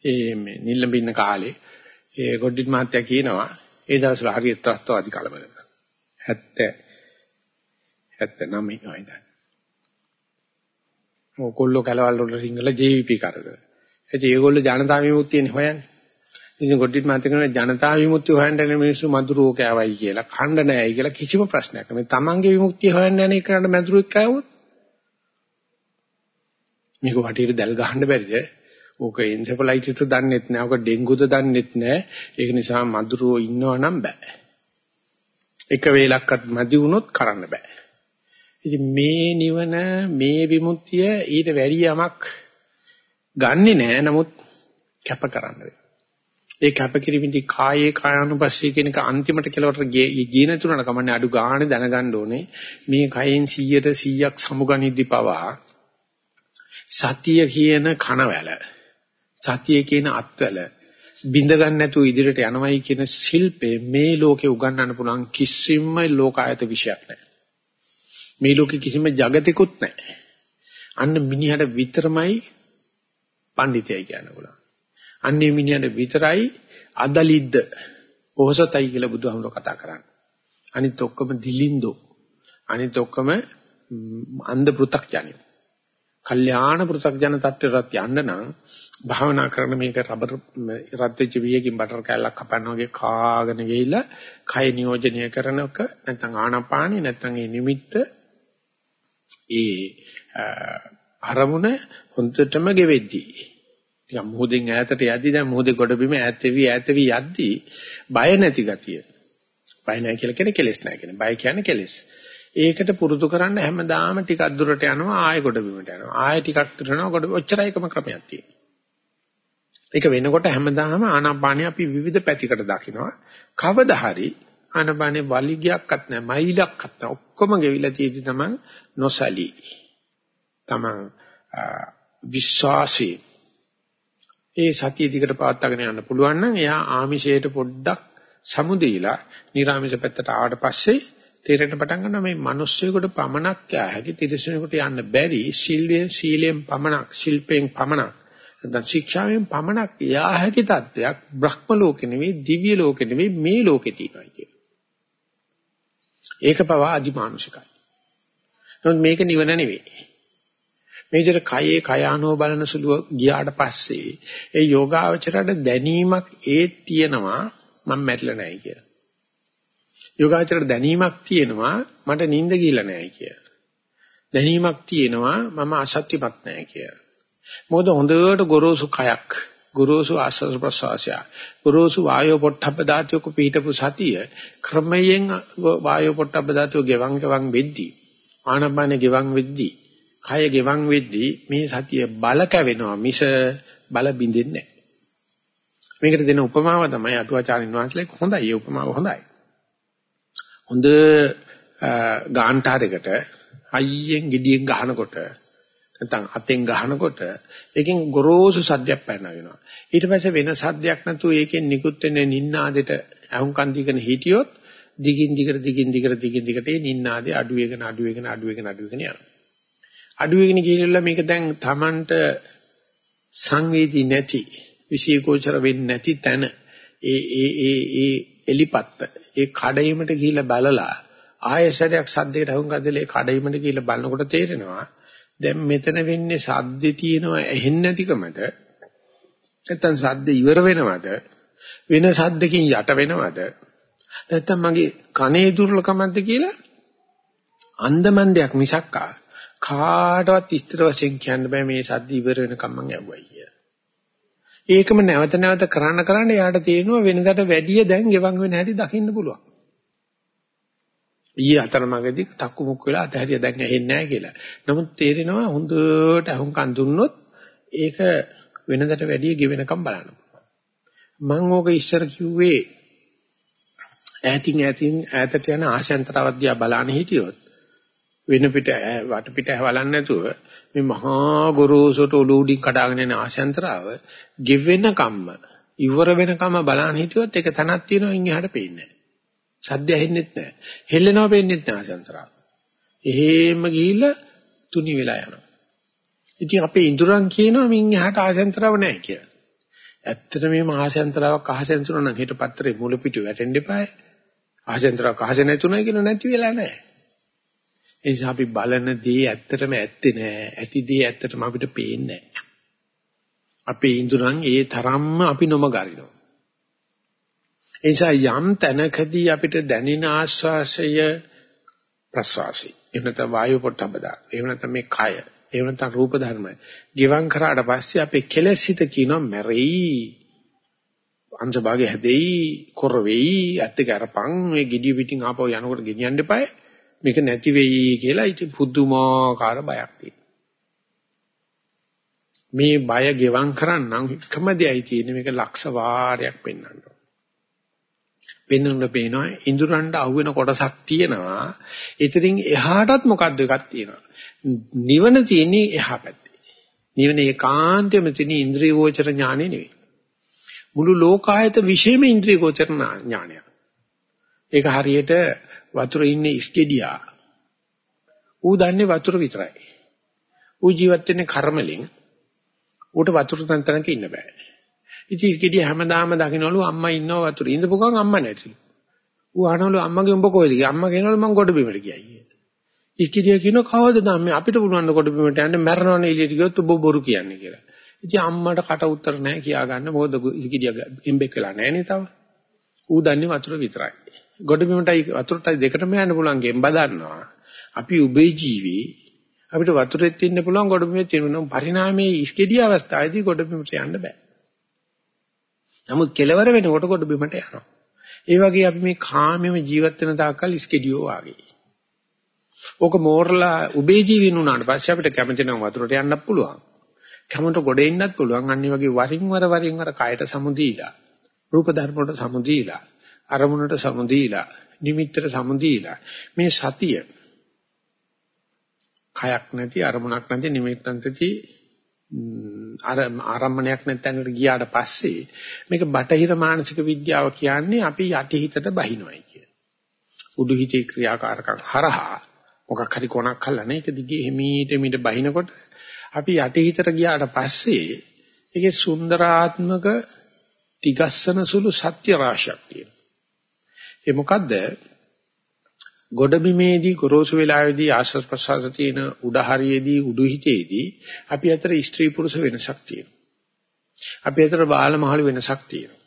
ඒ මේ නිල්ලඹින්න කාලේ ඒ ගොඩිත් මහත්තයා කියනවා ඒ දවස්වල හරියට ත්‍ස්තවාදී කලබල. 70 79 වයින්දා. ඕගොල්ලෝ කැලවල් වල සිංහල JVP කරද. ඉතින් ඒගොල්ලෝ ජනතා විමුක්තියනේ හොයන්නේ. ඉතින් ගොඩිට මතක කරන ජනතා විමුක්තිය හොයන්න යන මිනිස්සු මදුරුවෝ කෑවයි කියලා, ඛණ්ඩ නෑයි කියලා කිසිම ප්‍රශ්නයක් නෑ. මේ තමන්ගේ විමුක්තිය හොයන්න යන එකට මදුරුවෙක් කෑවොත් මේක වටේට දැල් ගහන්න බැරිද? ඕක එන්සෙෆලයිටිස් දන්නෙත් නෑ. ඕක ඩෙන්ගුද දන්නෙත් නෑ. ඒක නිසා මදුරුවෝ ඉන්නවනම් බෑ. එක වේලක්වත් මදි වුණොත් කරන්න බෑ. ඉතින් මේ නිවන මේ විමුක්තිය ඊට වැඩි යමක් ගන්නෙ නෑ. නමුත් කැප කරන්න ඒ කැප කිරීමේදී කායේ කායानुපස්සී කියන එක අන්තිමට කෙලවට ජීන තුනන කමන්නේ අඩු ගානේ දැනගන්න ඕනේ. මේ කයෙන් 100ට 100ක් සමුගනිද්දි පවා සතිය කියන කනවැල සතිය කියන අත්වැල බිඳ ගන්න නැතුව ඉදිරියට යනවයි කියන ශිල්පේ මේ ලෝකේ උගන්වන්න පුළුවන් කිසිම ලෝකායත විශයක් නැහැ මේ ලෝකේ කිසිම జగතිකුත් නැහැ. අන්න මිනිහට විතරමයි පඬිතයයි කියන්න පුළුවන්. අන්නේ මිනිහට විතරයි අදලිද්ද පොහසතයි කියලා බුදුහාමුදුරුවෝ කතා කරන්නේ. අනිත් ඔක්කොම දිලින්දෝ. අනිත් ඔක්කොම අන්ධ පෘ탁ඥයෝ. කල්යාණ පෘථග්ජන තත්ත්වයට යන්න නම් භාවනා කරන මේක රබර් රත් වෙච්ච වියකින් බටර් කෑල්ලක් කපන්න වගේ කාගෙන ගිහිල්ලා කය නියෝජනය කරනක නැත්නම් ආනාපානෙ නැත්නම් ඒ නිමිත්ත ඒ අරමුණ හොඳටම ගෙවෙද්දී. නිකන් මොහොතෙන් ඈතට යද්දි දැන් මොහොතේ ගොඩබිම ඈත වෙවි ඈත වෙවි යද්දි බය නැති ගතිය. බය නැහැ කියලා කියන්නේ කෙලෙස් නැහැ කියන්නේ. බය කියන්නේ කෙලෙස්. ඒකට පුරුදු කරන්න හැමදාම ටිකක් දුරට යනවා ආයෙ ගොඩබිමට යනවා. ආයෙ ටිකක් දුරට යනවා ගොඩ ඔච්චරයි එකම ක්‍රමයක් තියෙන්නේ ඒක වෙනකොට හැමදාම ආනාපානිය අපි විවිධ පැතිකඩ දකිනවා. කවදා හරි ආනාපානේ වලිගයක්වත් නැහැ, මයිලක්වත් නැහැ. ඔක්කොම ගෙවිලා තියෙදි තමයි නොසලී. තමන් විශ්වාසී ඒ සතිය දිකට පවත්වාගෙන යන්න පුළුවන් නම් එයා ආමිෂයට පොඩ්ඩක් සමුදීලා නිර්ආමිෂ පැත්තට ආවට පස්සේ තේරෙන්න පටන් ගන්නවා මේ මිනිස්සුයෙකුට පමණක් යා හැකි තිරසනෙකුට යන්න බැරි සීලයෙන් සීලයෙන් පමණක් ශිල්පයෙන් පමණක් නැත්නම් ශික්ෂාවෙන් පමණක් යා හැකි තත්වයක් බ්‍රහ්ම ලෝකෙ නෙවෙයි දිව්‍ය ලෝකෙ නෙවෙයි මේ ලෝකෙ තියෙනවා කියන. ඒක පවා අදිමානුෂිකයි. නමුත් මේක නිවන නෙවෙයි. මේජර කයේ කයානෝ බලන සුළුව ගියාට පස්සේ ඒ යෝගාවචරයට දැනීමක් ඒ තියෙනවා මම මැරිලා නැහැ කියලා. යෝගාවචරයට දැනීමක් තියෙනවා මට නිින්ද ගිහිල්ලා නැහැ කියලා. දැනීමක් තියෙනවා මම අසත්‍යමත් නැහැ කියලා. මොකද හොඳට ගොරෝසු කයක් ගොරෝසු ආස්වාද ප්‍රසවාසය. ගොරෝසු වායෝ පොට්ටබ්බ ධාතුක පිහිටපු සතිය ක්‍රමයෙන් වායෝ පොට්ටබ්බ ධාතුව ගෙවන් ගෙවන් වෙද්දී ආනපාන ගෙවන් වෙද්දී කය ගෙවන් වෙද්දී මේ සතිය බල කැවෙනවා මිස බල බින්දෙන්නේ නැහැ. මේකට දෙන උපමාව තමයි අටුවාචාරින් වහන්සේලා හොඳයි. ඒ උපමාව හොඳයි. හොඳ ගාන්ටාරයකට හයියෙන් gediyen ගහනකොට නැත්නම් අතෙන් ගහනකොට ඒකෙන් ගොරෝසු සද්දයක් පැනනවා. ඊට පස්සේ වෙන සද්දයක් නැතුව ඒකෙන් නිකුත් වෙන නින්නාදෙට අහුම්කන් දීගෙන හිටියොත් දිගින් දිගට දිගින් දිගට දිගින් දිගට ඒ නින්නාදේ අඩු වෙගෙන අඩු වෙගෙන අඩු වෙගෙන අඩු වෙගෙන යනවා. අඩු වෙගෙන ගිහිල්ලා මේක දැන් Tamanට සංවේදී නැති විශේෂෝචර වෙන්නේ නැති තැන ඒ ඒ ඒ ඒ එලිපත්ත ඒ කඩයිමට ගිහිල්ලා බලලා ආයෙසරයක් සද්දයකට අහුම්කන් දෙලේ කඩයිමට ගිහිල්ලා බලනකොට තේරෙනවා දැන් මෙතන වෙන්නේ සද්දේ තියෙනවා ඇහෙන්නේ නැතිකමද නැත්තම් සද්ද ඉවර වෙනවද වෙන සද්දකින් යට වෙනවද නැත්තම් මගේ කනේ දුර්ලකමක්ද කියලා අන්දමන්දයක් මිසක්කා කාටවත් විස්තර වශයෙන් කියන්න බෑ මේ සද්ද ඉවර වෙනකම් මං ඇහුවයි කියලා. ඒකම නැවත නැවත කරන්න කරන්න යාට තේරෙනවා වෙනදාට වැඩිය දැන් ගෙවන් වෙන හැටි දකින්න පුළුවන්. ඊයේ අතරමඟදී තක්කු මුක් වෙලා අතහැරිය දැන් ඇහෙන්නේ නැහැ කියලා. නමුත් තේරෙනවා හොඳට අහුම්කන් දුන්නොත් ඒක වෙනදට වැඩිය ගෙවෙනකම් බලන්න මම ඕක ඉස්සර කිව්වේ ඈතින් ඈතින් ඈතට යන ආශයන්තරවද්දියා බලන්න හිටියොත් වෙන පිට වට පිට බලන්නේ නැතුව මේ මහා ගොරෝසුට ඔලුඩින් කඩාගෙන යන ආශයන්තරාව ගෙවෙන කම්ම ඉවර වෙනකම බලන්න හිටියොත් ඒක තනක් තියෙනවා ඉන් එහාට පේන්නේ සද්ද ඇහෙන්නෙත් නැහැ. හෙල්ලෙනව පේන්නෙත් නැහැ ආසන්තරා. එහෙම ගිහිල්ලා තුනි වෙලා යනවා. ඉතින් අපේ ඉඳුරන් කියනවා මින් එහාට ආසන්තරව නැහැ කියලා. ඇත්තට මේ මහාසන්තරාවක් අහසෙන්තුන නම් හිට පත්‍රේ මුල පිටු වැටෙන්න එපායි. ආසන්තරාවක් අහස නැතුණයි කියලා නැති වෙලා නැහැ. ඒ නිසා අපි බලන දේ ඇත්තටම ඇත්තේ නැහැ. ඇති දේ ඇත්තටම අපිට පේන්නේ නැහැ. අපේ ඉඳුරන් ඒ තරම්ම අපි නොමගරිනවා. ඒ නිසා යම් තැනකදී අපිට දැනෙන ආශ්වාසය ප්‍රශ්වාසය එහෙම නැත්නම් වායු පොට්ටබ්බ දාන එහෙම නැත්නම් මේ කය. එහෙම නැත්නම් රූප ධර්මය. ගිවං කරාට පස්සේ අපේ කෙලෙස් හිත කියනවා මැරෙයි. අංශභාගය හැදෙයි. කොර වෙයි. ඇත්තක අරපන්. මේ gediy පිටින් ආපහු යනකොට ගෙනියන්න එපායි. මේක නැති වෙයි කියලා ඉති පුදුමාකාර බයක් තියෙනවා. මේ බය ගෙවම් කරන්නම් එකම දෙයයි තියෙන්නේ. මේක ලක්ෂ වාරයක් පෙන්වන්න පෙන්වන්න පේනවා ඉඳුරන්ට අහුවෙන කොටසක් තියෙනවා. එතනින් එහාටත් මොකද්ද එකක් තියෙනවා. නිවන තියෙන්නේ එහා පැත්තේ. නිවන ඒකාන්තයෙන්ම තියෙන ඉන්ද්‍රිය ගෝචර ඥානෙ නෙවෙයි. මුළු ලෝකායත විශේෂම ඉන්ද්‍රිය ගෝචර ඥානයක්. ඒක හරියට වතුර ඉන්නේ ඉස්කෙඩියා. ඌ දන්නේ වතුර විතරයි. ඌ ජීවත් වෙන්නේ කර්මලෙන්. ඌට වතුර තන්තනක ඉන්න බෑ. ඉතින් ගෙඩිය හැමදාම දකින්නලු අම්මා ඉන්නව වතුරේ. ඉඳපු ගමන් අම්මා නැතිලු. ඌ අහනවලු අම්මගේ උඹ කොහෙද ගියේ? අම්මා කියනවලු මං ගොඩ බිමට ගියා කියලා. ඉස්කිරිය කියන කවදද මේ අපිට පුළුවන් කොට බිමට යන්න මැරෙනවනේ එළියට ගියොත් ඔබ බොරු කියන්නේ කියලා. ඉතින් අම්මට කට උතර නැහැ කියා ගන්න මොකද ඉස්කිරිය එම්බෙක් වෙලා නැහැ නේ තව. ඌ දන්නේ වතුර විතරයි. ගොඩ බිමටයි වතුරටයි දෙකටම යන්න පුළුවන් ගෙම්බ දන්නවා. අපි උබේ ජීවි අපිට වතුරෙත් ඉන්න පුළුවන් ගොඩ බිමෙත් ඉන්න පුළුවන් පරිණාමයේ ඉස්කෙඩිය අවස්ථාවේදී ගොඩ බිමට යන්න බෑ. නමුත් කෙලවර වෙනකොට ගොඩ බිමට යනවා. ඒ වගේ අපි මේ කාමෙම ජීවත් වෙන තාක්කල් ඉස්කෙඩියෝ වාගේ. ඕක මෝරලා උබේ ජීවින් උනාට පස්සේ අපිට කැමති නම් වතුරට යන්නත් පුළුවන්. කැමන්ට ගොඩ ඉන්නත් පුළුවන්. අනිත් වගේ වරින් වර වරින් වර කයට සමුදීලා. රූප ධර්ම වලට සමුදීලා. අරමුණට සමුදීලා. නිමිත්තට සමුදීලා. මේ සතිය කයක් නැති අරමුණක් නැති නිමිත්තක් නැති අර ආරම්මණයක් නැත්නම් ගියාට පස්සේ මේක බටහිර මානසික විද්‍යාව කියන්නේ අපි යටිහිතට බහිනවයි කිය. උඩු හිතේ ක්‍රියාකාරකම් හරහා මොකක් හරි කොනක් හල්ලා නේ ඒක දිගේ හිමීට මිට බහිනකොට අපි යටිහිතට ගියාට පස්සේ ඒකේ සුන්දරාත්මක තිගස්සන සුළු සත්‍ය රාශියක් තියෙනවා. ඒ මොකද්ද? ගොඩබිමේදී ගොරෝසු වෙලාවේදී ආශ්වාස ප්‍රශ්වාස තියෙන උඩහරියේදී උඩුහිතේදී අපි අතර ස්ත්‍රී පුරුෂ වෙනසක් තියෙනවා. අපි අතර බාල මහලු වෙනසක් තියෙනවා.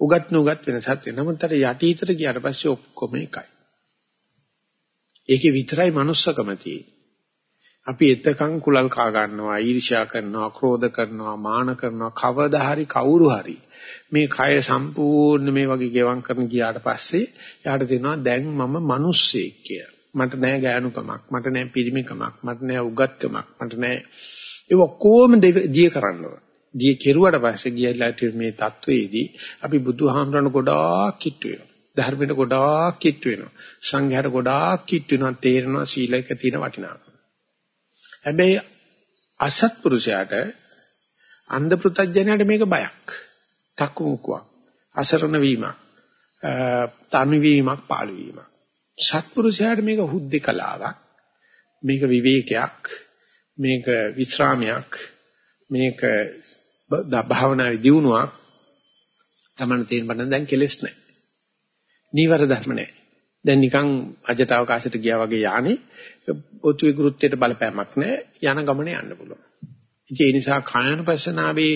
උගත් නුගත් වෙනසක් තියෙනවා. නමුත් අර යටිහිතට ගියාට පස්සේ ඔක්කොම එකයි. ඒකේ විතරයි manussකම තියෙන්නේ. අපි එතකන් කුලල් කා ගන්නවා, ඊර්ෂ්‍යා කරනවා, ක්‍රෝධ කරනවා, මාන කරනවා, කවදා හරි කවුරු හරි මේ කය සම්පූර්ණ මේ වගේ ගෙවම් කරන ගියාට පස්සේ යාට දෙනවා දැන් මම මිනිස්සෙක් කියලා. මට නෑ ගෑනුකමක්, මට නෑ පිරිමිකමක්, මට නෑ උගත්කමක්, මට නෑ ඒ ඔක්කොම දිය කරන්න ඕන. දිය කෙරුවට පස්සේ ගියලාට මේ தത്വෙදී අපි බුදුහාමරණ ගොඩාක් කිට්ට වෙනවා. ධර්මයට ගොඩාක් කිට්ට වෙනවා. සංඝයාට ගොඩාක් කිට්ට වෙනවා. තේරෙනවා සීලයක තියෙන වටිනාකම. හැබැයි අසත්පුරුෂයාට අන්ධ පෘතජ්ජනයට මේක බයක්. තක්මුකුවක්. අසරණ වීමක්. තනි වීමක් පාළු වීමක්. සත්පුරුෂයාට මේක හුද්දේ කලාවක්. මේක විවේකයක්. මේක විස්රාමයක්. මේක භාවනාවේ දියුණුවක්. තමන්න තේරෙන්න බෑ දැන් කෙලස් නැහැ. නීවර ධර්ම නැහැ. දැන් නිකන් අජතාවකාශයට ගියා වගේ යානේ පෘථිවි ගුරුත්වයට බලපෑමක් නැහැ යන ගමනේ යන්න පුළුවන්. ඉතින් ඒ නිසා කායනුපස්සනාවේ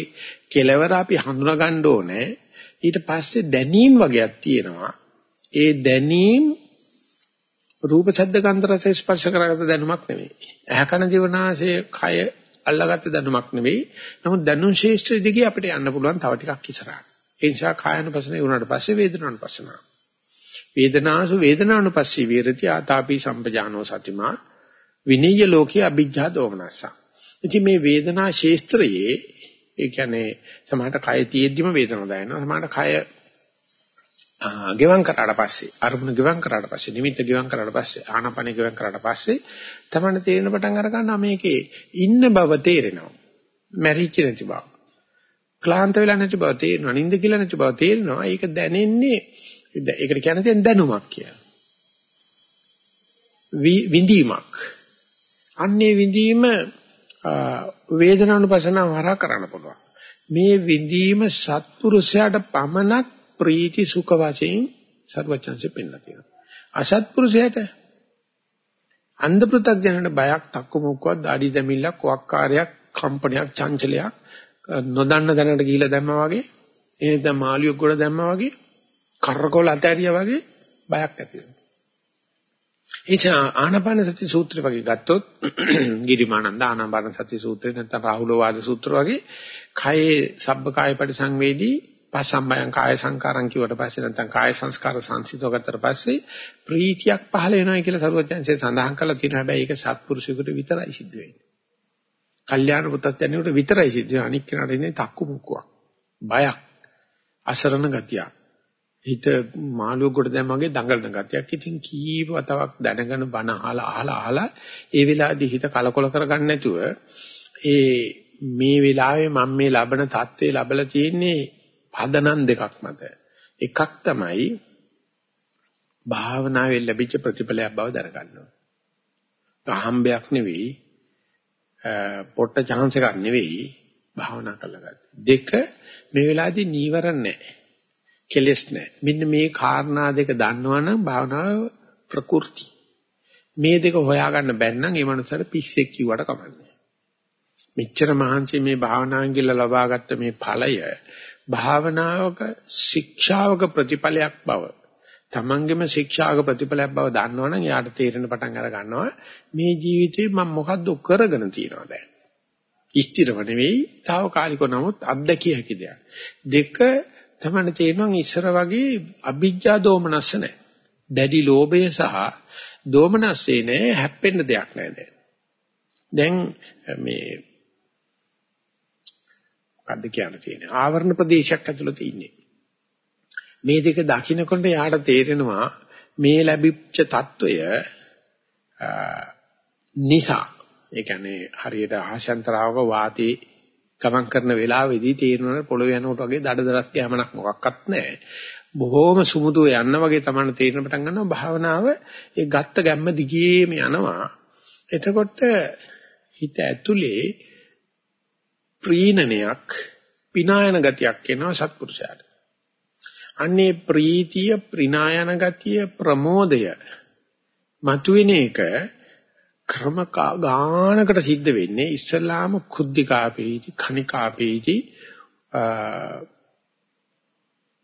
කෙලවර අපි හඳුනා ගන්න ඕනේ. ඊට පස්සේ දැනීම් වගේක් තියෙනවා. ඒ දැනීම් රූප ශබ්ද ගන්ධ රස ස්පර්ශ කරගත දැනුමක් නෙමෙයි. ඇහැකන දිවනාසය කය අල්ලගත්ත දැනුමක් නෙවෙයි. නමුත් දැනුම් ශේෂ්ත්‍රය දිගේ අපිට යන්න පුළුවන් තව ටිකක් ඉස්සරහට. ඒ නිසා කායනුපස්සනේ වුණාට පස්සේ වේදනානුපස්සනාව වේදනාසු වේදනානුපස්සී විරති ආතාපි සම්පජානෝ සතිමා විනීය ලෝකේ අභිජ්ජා දෝමනස්ස. ඉතින් මේ වේදනා ශේස්ත්‍රයේ ඒ කියන්නේ සමහරට කය තියෙද්දිම වේදනාවක් දැනෙනවා. සමහරට කය ගෙවම් කරාට පස්සේ අරමුණ ගෙවම් කරාට පස්සේ නිමිත්ත ගෙවම් කරාට පස්සේ ආනාපාන ගෙවම් කරාට පස්සේ තමයි තේරෙන පටන් අර ගන්නවා මේකේ ඉන්න බව තේරෙනවා. මැරිච්ච නැති බව. ක්ලාන්ත වෙලා නැති බව තේරෙනවා. නිින්ද කියලා නැති බව තේරෙනවා. ඒක දැනෙන්නේ ඒකට කියන්නේ දැනුමක් කියලා. විඳීමක්. අන්නේ විඳීම වේදනානුපසනාව හරහා කරන්න පුළුවන්. මේ විඳීම සත්පුරුෂයාට පමණක් ප්‍රීති සුඛ වශයෙන් සර්වචන්සෙ පෙන්නලා තියෙනවා. අසත්පුරුෂයාට අන්ධ පෘථග්ජනට බයක් තක්කමුක්කවත් দাঁඩි දෙමිල්ලක් වක්කාරයක් කම්පනයක් චංචලයක් නොදන්න දැනකට ගිහිලා දැම්මා වගේ එහෙනම් මාළියෙක් ගොඩ දැම්මා වගේ කරකවල අතෑරියා වගේ බයක් ඇති වෙනවා. එචා ආනාපාන සති සූත්‍රය වගේ ගත්තොත් ගිරිමානන්ද ආනාපාන සති සූත්‍රය නැත්නම් රාහුල වාද සූත්‍ර වගේ කයේ සබ්බ කාය පරිසංවේදී පසම්බයං කාය සංකාරං කිව්වට පස්සේ නැත්නම් කාය සංස්කාර සංසිතව ගත්තට පස්සේ ප්‍රීතියක් පහළ වෙනවා කියලා සරුවචන්සේ සඳහන් කරලා තියෙනවා. හැබැයි ඒක සත්පුරුෂයෙකුට විතරයි සිද්ධ වෙන්නේ. කල්යාණ පුතත් යනකොට විතරයි සිද්ධ වෙන්නේ. අනික් කෙනාට ඉන්නේ තක්කු මුක්කුවක්. බයක්. අසරණ ගතියක්. හිත මාළුව කොට දැන් මගේ දඟලන ගතියක්. ඉතින් කීප වතාවක් දැනගෙන බණ අහලා අහලා අහලා ඒ වෙලාවේදී හිත කලකොල කරගන්න නැතුව ඒ මේ වෙලාවේ මම මේ ලබන தත්ත්වේ ලැබලා තියෙන්නේ පදනම් දෙකක් මත. එකක් තමයි භාවනාවේ ලැබිච්ච ප්‍රතිඵලයක් බව දැනගන්නවා. අහම්බයක් නෙවෙයි පොට්ට chance එකක් නෙවෙයි භාවනා කරලා ගන්න. දෙක මේ වෙලාවේදී නීවරණ නැහැ. කෙලස් නැහැ. මෙන්න මේ කාරණා දෙක දන්නවනම් භාවනාව ප්‍රකෘති. මේ දෙක හොයාගන්න බැන්නම් ඒ මනුස්සයාට පිස්සෙක් කිව්වට කමන්නේ. මෙච්චර මහන්සි මේ භාවනාවෙන් කියලා ලබාගත්ත මේ ඵලය භාවනාවක ශික්ෂාවක ප්‍රතිඵලයක් බව තමන්ගේම ශික්ෂාවක ප්‍රතිඵලයක් බව දන්නවනම් යාට තේරෙන පටන් අර ගන්නවා මේ ජීවිතේ මම මොකද්ද කරගෙන තියනවා දැන්. ස්ථිරව නෙවෙයි, తాවකාලිකව නමුත් අත්දැකිය හැකි දෙයක්. දෙක තමයි තේරෙනවා ඉස්සර වගේ අභිජ්ජා දෝමනස්ස නැහැ. දැඩි ලෝභය සහ දෝමනස්සේ නැහැ හැප්පෙන්න දෙයක් නැහැ දැන්. දැන් මේ මොකද්ද කියන්න තියෙන්නේ? ආවරණ ප්‍රදේශයක් ඇතුළත ඉන්නේ. මේ දෙක දකින්නකොට යාට තේරෙනවා මේ ලැබිච්ච తত্ত্বය නිසා ඒ කියන්නේ හරියට ආශාන්තරාවක වාතේ ගමන් කරන වෙලාවේදී තේරෙනවා පොළොව යනකොට වගේ දඩදරක් යමනක් මොකක්වත් නැහැ. බොහොම සුමුදුව යන්න වගේ තමයි තේරෙන පටන් ගන්නවා භාවනාව ඒ ගත්ත ගැම්ම දිගේම යනවා. එතකොට හිත ඇතුලේ ප්‍රීණනයක් පිනායන ගතියක් එනවා සත්පුරුෂයාට. අන්නේ ප්‍රීතිය ප්‍රිනායන ගතිය ප්‍රමෝදය මතුවෙන එක ක්‍රම ගානකට සිද්ධ වෙන්නේ ඉස්ලාම කුද්ධිකාපේටි khනිකාපේටි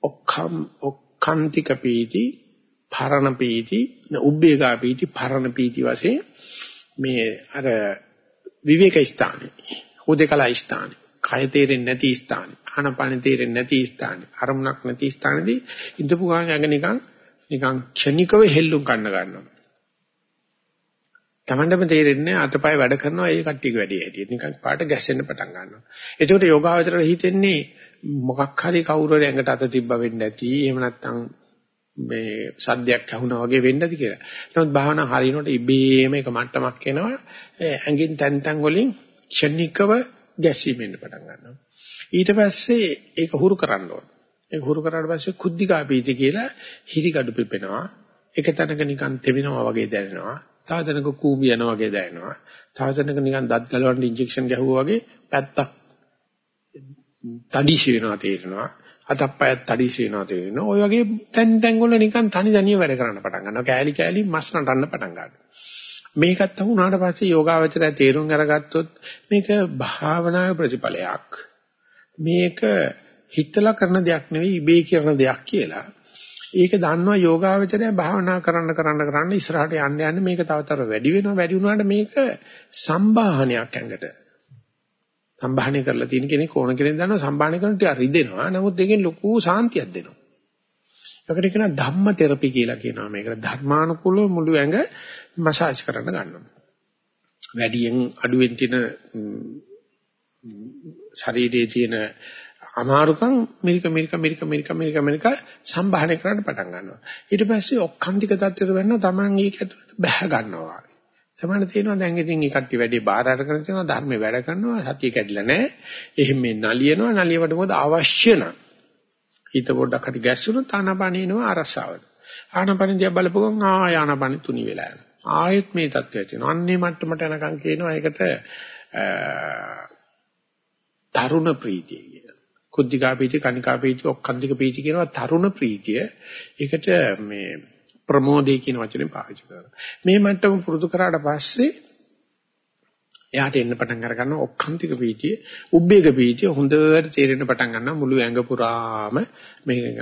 ඔක්ඛම් ඔක්ඛන්තික පීති පරණ පීති උබ්බේකා පීති පරණ පීති වශයෙන් මේ අර විවේක ස්ථානේ හුදේකලා ස්ථානේ කය තේරෙන්නේ නැති ස්ථානේ ආනපන තේරෙන්නේ නැති ස්ථානේ අරමුණක් නැති ස්ථානේදී ඉඳපු ගමන් ඇඟ නිකන් නිකන් ක්ෂණිකව හෙල්ලුම් ගන්න ගන්නවා. Tamandම තේරෙන්නේ අතපය වැඩ කරනවා ඒ කට්ටියක වැඩි හැටියට නිකන් පාට ගැස්සෙන්න පටන් ගන්නවා එතකොට යෝගාවචරයට හිතෙන්නේ මොකක් හරි කවුරු හරි ඇඟට අත තිබ්බ වෙන්නේ නැති එහෙම නැත්නම් මේ සද්දයක් ඇහුණා වගේ වෙන්නේ නැති කියලා. නමුත් භාවනා හරියනකොට ඉබේම එක මට්ටමක් එනවා ඇඟින් තැන් තැන් වලින් ක්ෂණිකව ගැසීමෙන් පටන් ගන්නවා. ඊට පස්සේ ඒක හුරු කරන්න ඕන. ඒක හුරු කරාට පස්සේ කුද්ධිකා පීති කියලා හිරිගඩු පිපෙනවා. එක තැනක නිකන් තෙවෙනවා වගේ දැනෙනවා. තව තැනක කූඹි යනවා වගේ දැනෙනවා. තව තැනක නිකන් දත් ගලවන්න ඉන්ජෙක්ෂන් ගැහුවා වගේ පැත්තක් තඩිසි වෙනවා තේරෙනවා. අතප්පයත් තඩිසි වෙනවා තේරෙනවා. ওই වගේ තැන් තැන් වල නිකන් තනි තනිය වැඩ කරන්න පටන් ගන්නවා. කෑලි කෑලි මස් නටන්න පටන් ගන්නවා. මේකත් වුණාට පස්සේ යෝගාවචරය තේරුම් අරගත්තොත් මේක භාවනාවේ ප්‍රතිඵලයක්. මේක හිතලා කරන දෙයක් නෙවෙයි ඉබේ කරන දෙයක් කියලා. ඒක දන්නවා යෝගාවචරය භාවනා කරන්න කරන්න කරන්න ඉස්සරහට යන්න යන්න මේක තව තව වැඩි වෙනවා වැඩි වුණාට මේක සම්බාහනයක් ඇඟට. සම්බාහනය කරලා තියෙන කෙනෙක් ඕන කෙනෙක් දන්නවා සම්බාහනය කරන ටික රිදෙනවා. නමුත් ඒකෙන් ලොකු සාන්තියක් දෙනවා. ඒකට කියනවා ධම්ම තෙරපි කියලා කියනවා. මේකට ධර්මානුකූලව මුළු ඇඟ මසාජ් කරන්න ගන්නවා. වැඩියෙන් අඩුවෙන් තියෙන ශරීරයේ තියෙන අමාරුකම් මිරික මිරික මිරික මිරික මිරික මිරික සම්බාහනය කරන්න පටන් ගන්නවා. ඊට පස්සේ ඔක්කාන්තික තත්ත්වයට වෙන්න තමන් ඒක ඇතුළට බැහැ ගන්නවා. තමන්න තියෙනවා දැන් ඉතින් මේ කට්ටිය වැඩි බාහිර කරගෙන තියෙනවා ධර්මේ වැඩ කරනවා සතිය කැඩිලා නැහැ. එහෙම මේ නලියනවා නලියවට මොකද අවශ්‍ය නම් හිත පොඩ්ඩක් හරි ගැස්සුනොත් ආනාපානිනවා අරසාවට. ආනාපානිය දිහා බලපුවම ආය ආනාපානි තුනි වෙලා යනවා. ආයෙත් මේ தත්ත්වය තියෙනවා. අන්නේ මට්ටමට යනකම් කියනවා ඒකට තරුණ ප්‍රීතිය කියලා. කුද්ධිකා ප්‍රීති, කනිකා ප්‍රීති, ඔක්කන්දික ප්‍රීති කියනවා තරුණ ප්‍රීතිය. ඒකට මේ ප්‍රමෝදේ කියන වචනේ පාවිච්චි කරනවා. මේ මට්ටම පුරුදු කරාට පස්සේ එයාට එන්න පටන් අර ගන්නවා ඔක්කාන්තික පීතිය, උබ්බේක පීතිය හොඳට තේරෙන්න පටන් ගන්නවා මුළු ඇඟ පුරාම මේ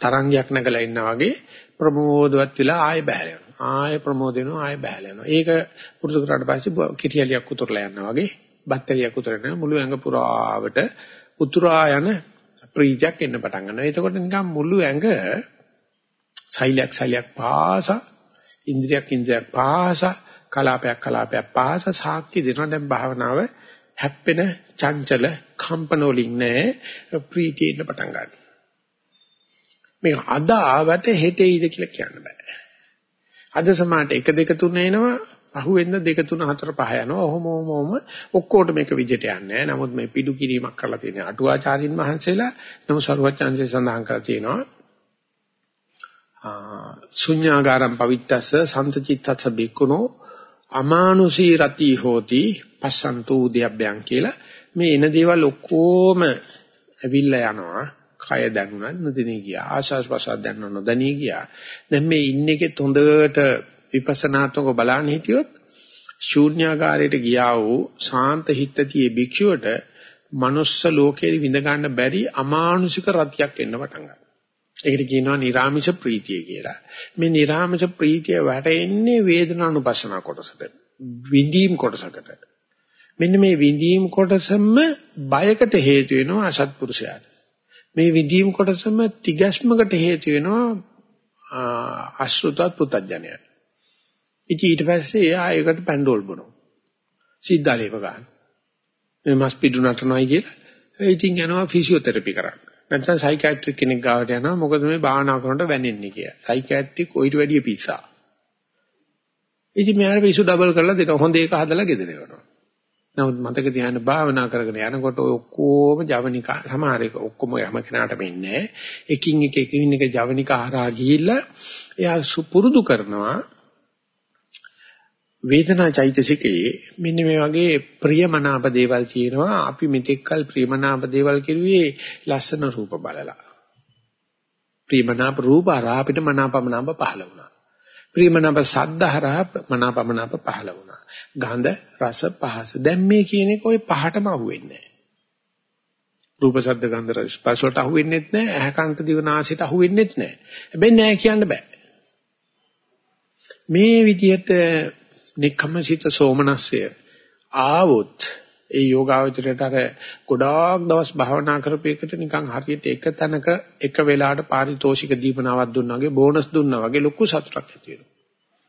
තරංගයක් නැගලා ඉන්නා වගේ ප්‍රමෝදවත් වෙලා ආයෙ බහැලා යනවා. ආයෙ ප්‍රමෝද වෙනවා ආයෙ බහැලා යනවා. ඒක පුරුදු කරාට පස්සේ කිරියලියක් උතුරලා යනවා වගේ බැටරියක් උතුරන මුළු ඇඟ පුරාවට උතුරා යන ප්‍රීතියක් එන්න පටන් ගන්නවා. එතකොට නිකන් මුළු ඇඟ සෛලයක් සෛලයක් පාසා ඉන්ද්‍රියක් ඉන්ද්‍රියක් පාසා කලාපයක් කලාපයක් පාස සාක්ෂි දෙනවා දැන් භාවනාව හැප්පෙන චංචල කම්පන වලින් නෑ ප්‍රීතිය ඉන්න පටන් ගන්න. මේ අද ආවට හෙටෙයිද කියලා කියන්න බෑ. අද සමානට 1 2 3 එනවා අහුවෙන්න 2 3 4 5 යනවා. ඔහොම ඔහොම ඔහොම ඔක්කොට මේක විජිට යන්නේ නෑ. නමුත් මේ පිඩු කිරීමක් කරලා තියෙන අටුවාචාරින් වහන්සේලා නමුත් සරුවච්චන්සේ සඳහන් කරලා තියෙනවා. ශුඤ්ඤාගාරම් පවිත්තස්ස සම්තචිත්තස්ස බික්කුණෝ අමානුෂී රති හෝති පස්සන්තු උද්‍යබ්බයන් කියලා මේ එන දේවල් ඔක්කොම ඇවිල්ලා යනවා කය දැනුණා නොදෙනී ගියා ආශාස් ප්‍රසාද දැනුණා නොදෙනී ගියා දැන් මේ ඉන්නේ එකෙත් හොඳට විපස්සනාත්මක බලන්න හිටියොත් ශූන්‍යාකාරයට ගියා වූ ශාන්ත හිතතියේ භික්ෂුවට manuss ලෝකේ විඳ ගන්න බැරි අමානුෂික රතියක් එන්න පටන් ගන්නවා. ඒකට කියනවා නිර්ාමිෂ ප්‍රීතිය කියලා. මේ නිර්ාමිෂ ප්‍රීතිය වැටෙන්නේ වේදනානුපස්සන කොටසට. විඳීම් කොටසකට. මෙන්න මේ විඳීම් කොටසම බයකට හේතු වෙනවා අසත්පුරුෂයාට. මේ විඳීම් කොටසම තිගැස්මකට හේතු වෙනවා අසුතත් පුතඥයන්ට. ඉතින් ඊට පස්සේ එයා ඒකට පැන්ඩෝල් බොනවා. සිද්ධාලේප ගන්න. මේ මස් පිඩු නටනවායි කියලා. ඉතින් යනවා ෆිසියෝതെරපි කරන්න. නැත්නම් සයිකියාට්‍රික් කෙනෙක් ගාවට යනවා. මොකද මේ භාවනා කරනකොට වැනෙන්නේ කියලා. සයිකියාට්‍රික් ඔයිට වැඩිය පිස්සා. ඉතින් මෙයාට පිස්සු ඩබල් කරලා දෙනවා. හොඳ එක හදලා ගෙදර යනවා. නමුත් මතක තියාගන්න භාවනා කරගෙන යනකොට ඔය ඔක්කොම ජවනිකා සමහර එක ඔක්කොම යම කෙනාට වෙන්නේ. එකින් එක එකින් එක ජවනිකා හරහා ගිහිල්ලා එයා සුපුරුදු කරනවා වේදනා චෛතසිකයේ මෙන්න මේ වගේ ප්‍රියමනාප දේවල් තියෙනවා. අපි මෙතෙක්කල් ප්‍රියමනාප දේවල් කිරුවේ ලස්සන රූප බලලා. ප්‍රියමනාප රූප හරහා අපිට මනාපමනාප පහළ වුණා. ප්‍රියමනාප සද්ද හරහා මනාපමනාප පහළ වුණා. ගන්ධ රස පහස දැන් මේ කියන එක ওই පහටම අහුවෙන්නේ නැහැ. රූප ශබ්ද ගන්ධ රස ස්පර්ශ වලට අහුවෙන්නේත් නැහැ. ඇහැ කන්ට දිව නාසයට අහුවෙන්නේත් නැහැ. හැබැයි නෑ කියන්න බෑ. මේ විදිහට නික්කමසිත සෝමනස්සය ආවොත් ඒ යෝගාවචරයට අර ගොඩාක් දවස් භාවනා කරපේකට නිකන් හරියට එක තැනක එක වෙලාවට පාරිතෝෂික දීපනාවක් දුන්නා වගේ බෝනස් දුන්නා වගේ ලොකු සතුටක් ඇති වෙනවා.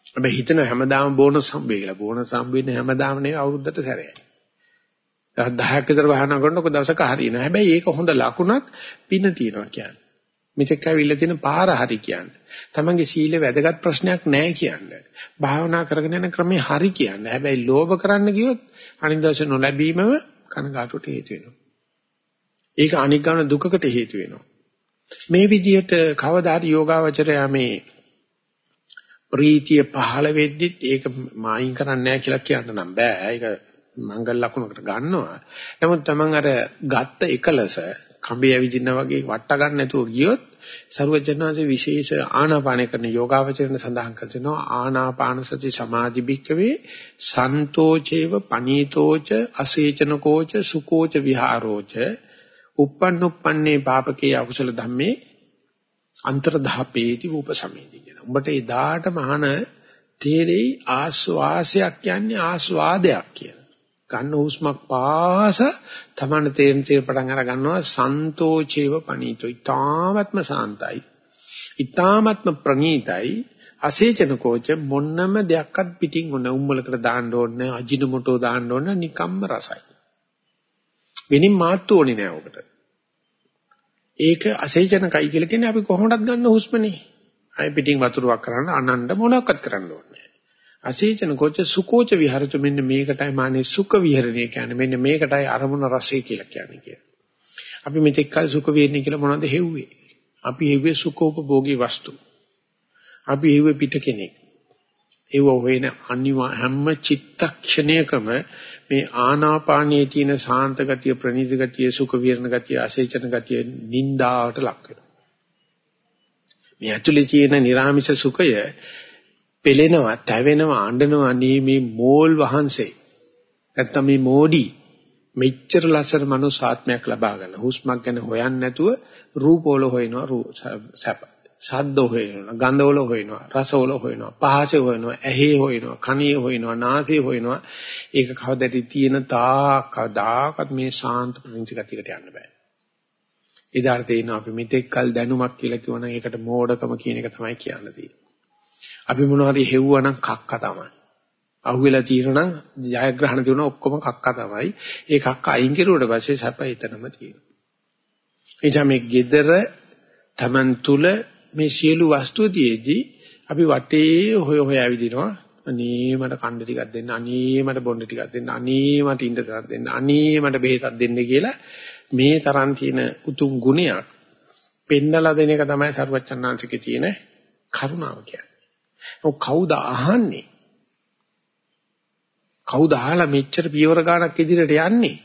හැබැයි හිතන හැමදාම බෝනස් හම්බෙයි කියලා. බෝනස් හම්බෙන්නේ හැමදාම නෙවෙයි අවුරුද්දට සැරයයි. 10ක් විතර භාවනා කරනකොට දවසක හරියනවා. හැබැයි ඒක හොඳ ලකුණක් පින තියනවා කියන්නේ. මෙතෙක් ඇවිල්ලා තියෙන පාර හරි කියන්නේ. තමන්ගේ සීලේ වැදගත් ප්‍රශ්නයක් නැහැ කියන්නේ. භාවනා කරගෙන යන ක්‍රමේ හරි කියන්නේ. හැබැයි ලෝභ කරන්න ගියොත් අනිද්දාස නොලැබීමම කනගාටුවට හේතු වෙනවා. ඒක අනික් ගන්න දුකකට හේතු වෙනවා. මේ විදිහට කවදා හරි යෝගාවචරයා මේ ප්‍රීතිය පහළ වෙද්දිත් ඒක මායින් කරන්නේ නැහැ කියලා කියන්න නම් බෑ. ඒක මංගල ලකුණකට ගන්නවා. නමුත් තමන් අර ගත්ත එකලස කඹේ ඇවිදින්න වගේ වට ගන්න නැතුව ගියොත් සරුවචනාංශේ විශේෂ ආනාපාන කරන යෝගාවචරණ සඳහන් කරනවා ආනාපාන සති සමාධි භික්කවේ සන්තෝචේව පනීතෝච අසේචනකෝච සුකෝච විහාරෝච uppannuppanne පාපකේ අකුසල ධම්මේ අන්තර්ධාපේති උපසමේති කියන. උඹට එදාට මහාන තේරෙයි ආස්වාසයක් කියන්නේ ආස්වාදයක් කියලා. ගන්න හුස්මක් පාස තමන්න තේරෙන තේර පටන් අර ගන්නවා සන්තෝචේව පනීතෝ. ඊ타ත්ම සාන්තයි. ඊ타ත්ම ප්‍රණීතයි. අසේචන කෝච මොන්නම දෙයක්වත් පිටින් ඔන්න උම්මලකට දාන්න ඕනේ අජිනමොටෝ දාන්න ඕනේ නිකම්ම රසයි. වෙනින් මාත්තු ඕනේ නෑ ඔකට. ඒක අසේචනකයි කියලා කියන්නේ අපි කොහොමදත් ගන්න හුස්මනේ අය පිටින් වතුරක් කරන්න අනන්න මොනවක්වත් කරන්න ඕනේ අසීචන කොච්ච සුකෝච විහරතු මෙන්න මේකටයි මානේ සුඛ විහරණය කියන්නේ මෙන්න මේකටයි අරමුණ රසය කියලා කියන්නේ කියලා. අපි මෙතෙක් කල සුඛ විහරණය කියලා මොනවද හෙව්වේ? අපි හෙව්වේ සුඛෝපභෝගී වස්තු. අපි හෙව්වේ පිට කෙනෙක්. ඒව හොයන අනිවා හැම චිත්තක්ෂණයකම මේ ආනාපානයේ තියෙන සාන්ත ගතිය ප්‍රණීත ගතිය සුඛ විහරණ ගතිය අසේචන ගතිය නින්දාවට ලක් වෙනවා. මේ ඇතුලේ තියෙන නිර්ාමිෂ සුඛය පෙලෙනවා, තැවෙනවා, අඬනවා අනේ මේ මෝල් වහන්සේ. නැත්තම් මේ මෝඩි මෙච්චර ලස්සන මනුස්ස ආත්මයක් ලබා ගන්න. හුස්මක් ගැන හොයන්නේ නැතුව රූපවල හොයනවා සැප. ශබ්ද හොයනවා, ගන්ධවල හොයනවා, රසවල හොයනවා, පහසේ හොයනවා, ඇහි හොයනවා, කනේ හොයනවා, නාසයේ හොයනවා. ඒක කවදාද තියෙන තාක් කවදාකත් මේ ශාන්ත ප්‍රතිච ගතියකට යන්න බෑ. ඉදාට තේිනවා අපි මෙතෙක් කල් දැනුමක් කියලා කියවනම් ඒකට මෝඩකම කියන එක තමයි කියන්න තියෙන්නේ. අපි මොනවාරි හෙව්වනම් කක්ක තමයි. අහුවෙලා තියෙනනම් ජයග්‍රහණ දිනන ඔක්කොම කක්ක තමයි. ඒ කක්ක අයින් කෙරුවට පස්සේ සැප එතනම තියෙනවා. එනිසා මේ gedara Taman තුල මේ සියලු වස්තු තියේදී අපි වටේ හොය හොය ඇවිදිනවා. අනේ මට කණ්ඩ ටිකක් දෙන්න, අනේ මට බොණ්ඩ ටිකක් දෙන්න, අනේ මට ඉන්න තරක් දෙන්න, අනේ මට බෙහෙතක් දෙන්න කියලා මේ තරම් තියෙන උතුම් ගුණයක් පෙන්නලා දෙන එක තමයි සරුවච්චන්නාංශිකේ තියෙන කරුණාව කියන්නේ. ඔව් කවුද අහන්නේ? කවුද අහලා මෙච්චර පියවර ගානක් ඉදිරියට යන්නේ?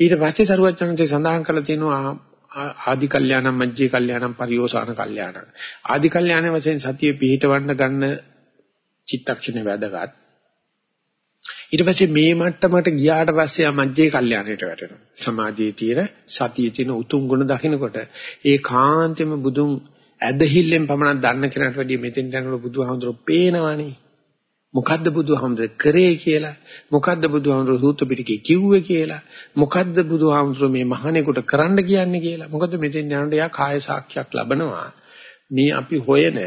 ඊට පස්සේ සරුවචනන්සේ සඳහන් කරලා තියෙනවා ආදි කල්යාණම් මජ්ජේ කල්යාණම් පරියෝසాన කල්යාණම්. ආදි කල්යාණ වශයෙන් සතිය පිහිටවන්න ගන්න චිත්තක්ෂණේ වැදගත්. ඊට පස්සේ මේ මට්ටමට ගියාට පස්සේ ආ මජ්ජේ කල්යාණයට වැටෙනවා. සමාජයේ තියෙන සතියේ තියෙන උතුම් ගුණ දකිනකොට ඒ කාන්තෙම බුදුන් ඇදහිල්ලෙන් පමණක් දන්න කෙනාට වැඩිය මෙතෙන් යනකොට බුදුහාමුදුරුවෝ පේනවනේ. මොකද්ද බුදුහාමුදුරුවෝ කරේ කියලා? මොකද්ද බුදුහාමුදුරුවෝ සූත්‍ර පිටකේ කිව්වේ කියලා? මොකද්ද බුදුහාමුදුරුවෝ මේ මහණේකට කරන්න කියන්නේ කියලා? මොකද මෙතෙන් යනකොට යා කාය සාක්ෂියක් ලබනවා. මේ අපි හොයන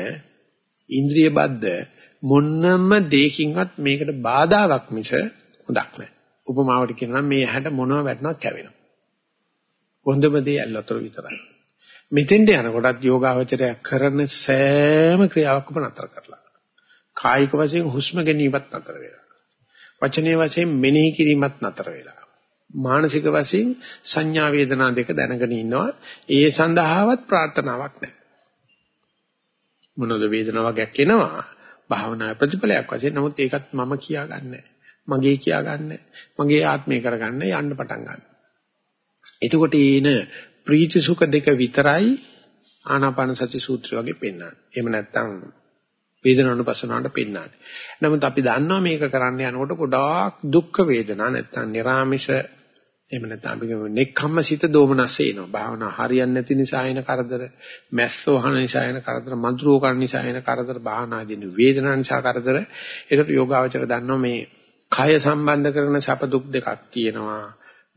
ඉන්ද්‍රිය බද්ධ මොන්නම දෙයකින්වත් මේකට බාධාවක් මිස හොදක් නැහැ. උපමාවට කියනවා මේ ඇහැට මොනව වැටෙනවත් කැවෙනවා. හොඳම දේ ඇල්ලතර විතරයි. මෙතෙන්ට යනකොටත් යෝගාවචරය කරන සෑම ක්‍රියාවක්ම නතර කරලා කායික වශයෙන් හුස්ම ගැනීමත් නතර වෙලා. වචනීය වශයෙන් මෙනෙහි කිරීමත් නතර වෙලා. මානසික වශයෙන් සංඥා වේදනා දෙක දැනගෙන ඉන්නවා. ඒ සඳහාවත් ප්‍රාර්ථනාවක් නැහැ. මොනවාද වේදනාවක් එක්කෙනවා. භාවනා ප්‍රතිඵලයක් වශයෙන් නමුත් ඒකත් මම කියාගන්නේ මගේ කියාගන්නේ මගේ ආත්මය කරගන්න යන්න පටන් ගන්නවා. එතකොට ඊන ප්‍රීති සුඛ දෙක විතරයි ආනාපාන සති සූත්‍රය වගේ පෙන්වන්නේ. එහෙම නැත්නම් වේදනානුපස්සනාවට පෙන්වන්නේ. නමුත් අපි දන්නවා මේක කරන්න යනකොට ගොඩාක් දුක් වේදනා නැත්නම් निराமிෂ එහෙම නැත්නම් අපි කියමු නෙක්ඛම්මසිත දෝමනස එනවා. භාවනා හරියන්නේ නැති නිසා එන කරදර, මැස්ස වහන නිසා එන කරදර, මන්ත්‍රෝ කරන නිසා එන කරදර, භාවනා දෙන වේදනා නිසා කරදර. ඒකට යෝගාවචර දන්නවා මේ කය සම්බන්ධ කරන සැප දුක් දෙකක් තියෙනවා.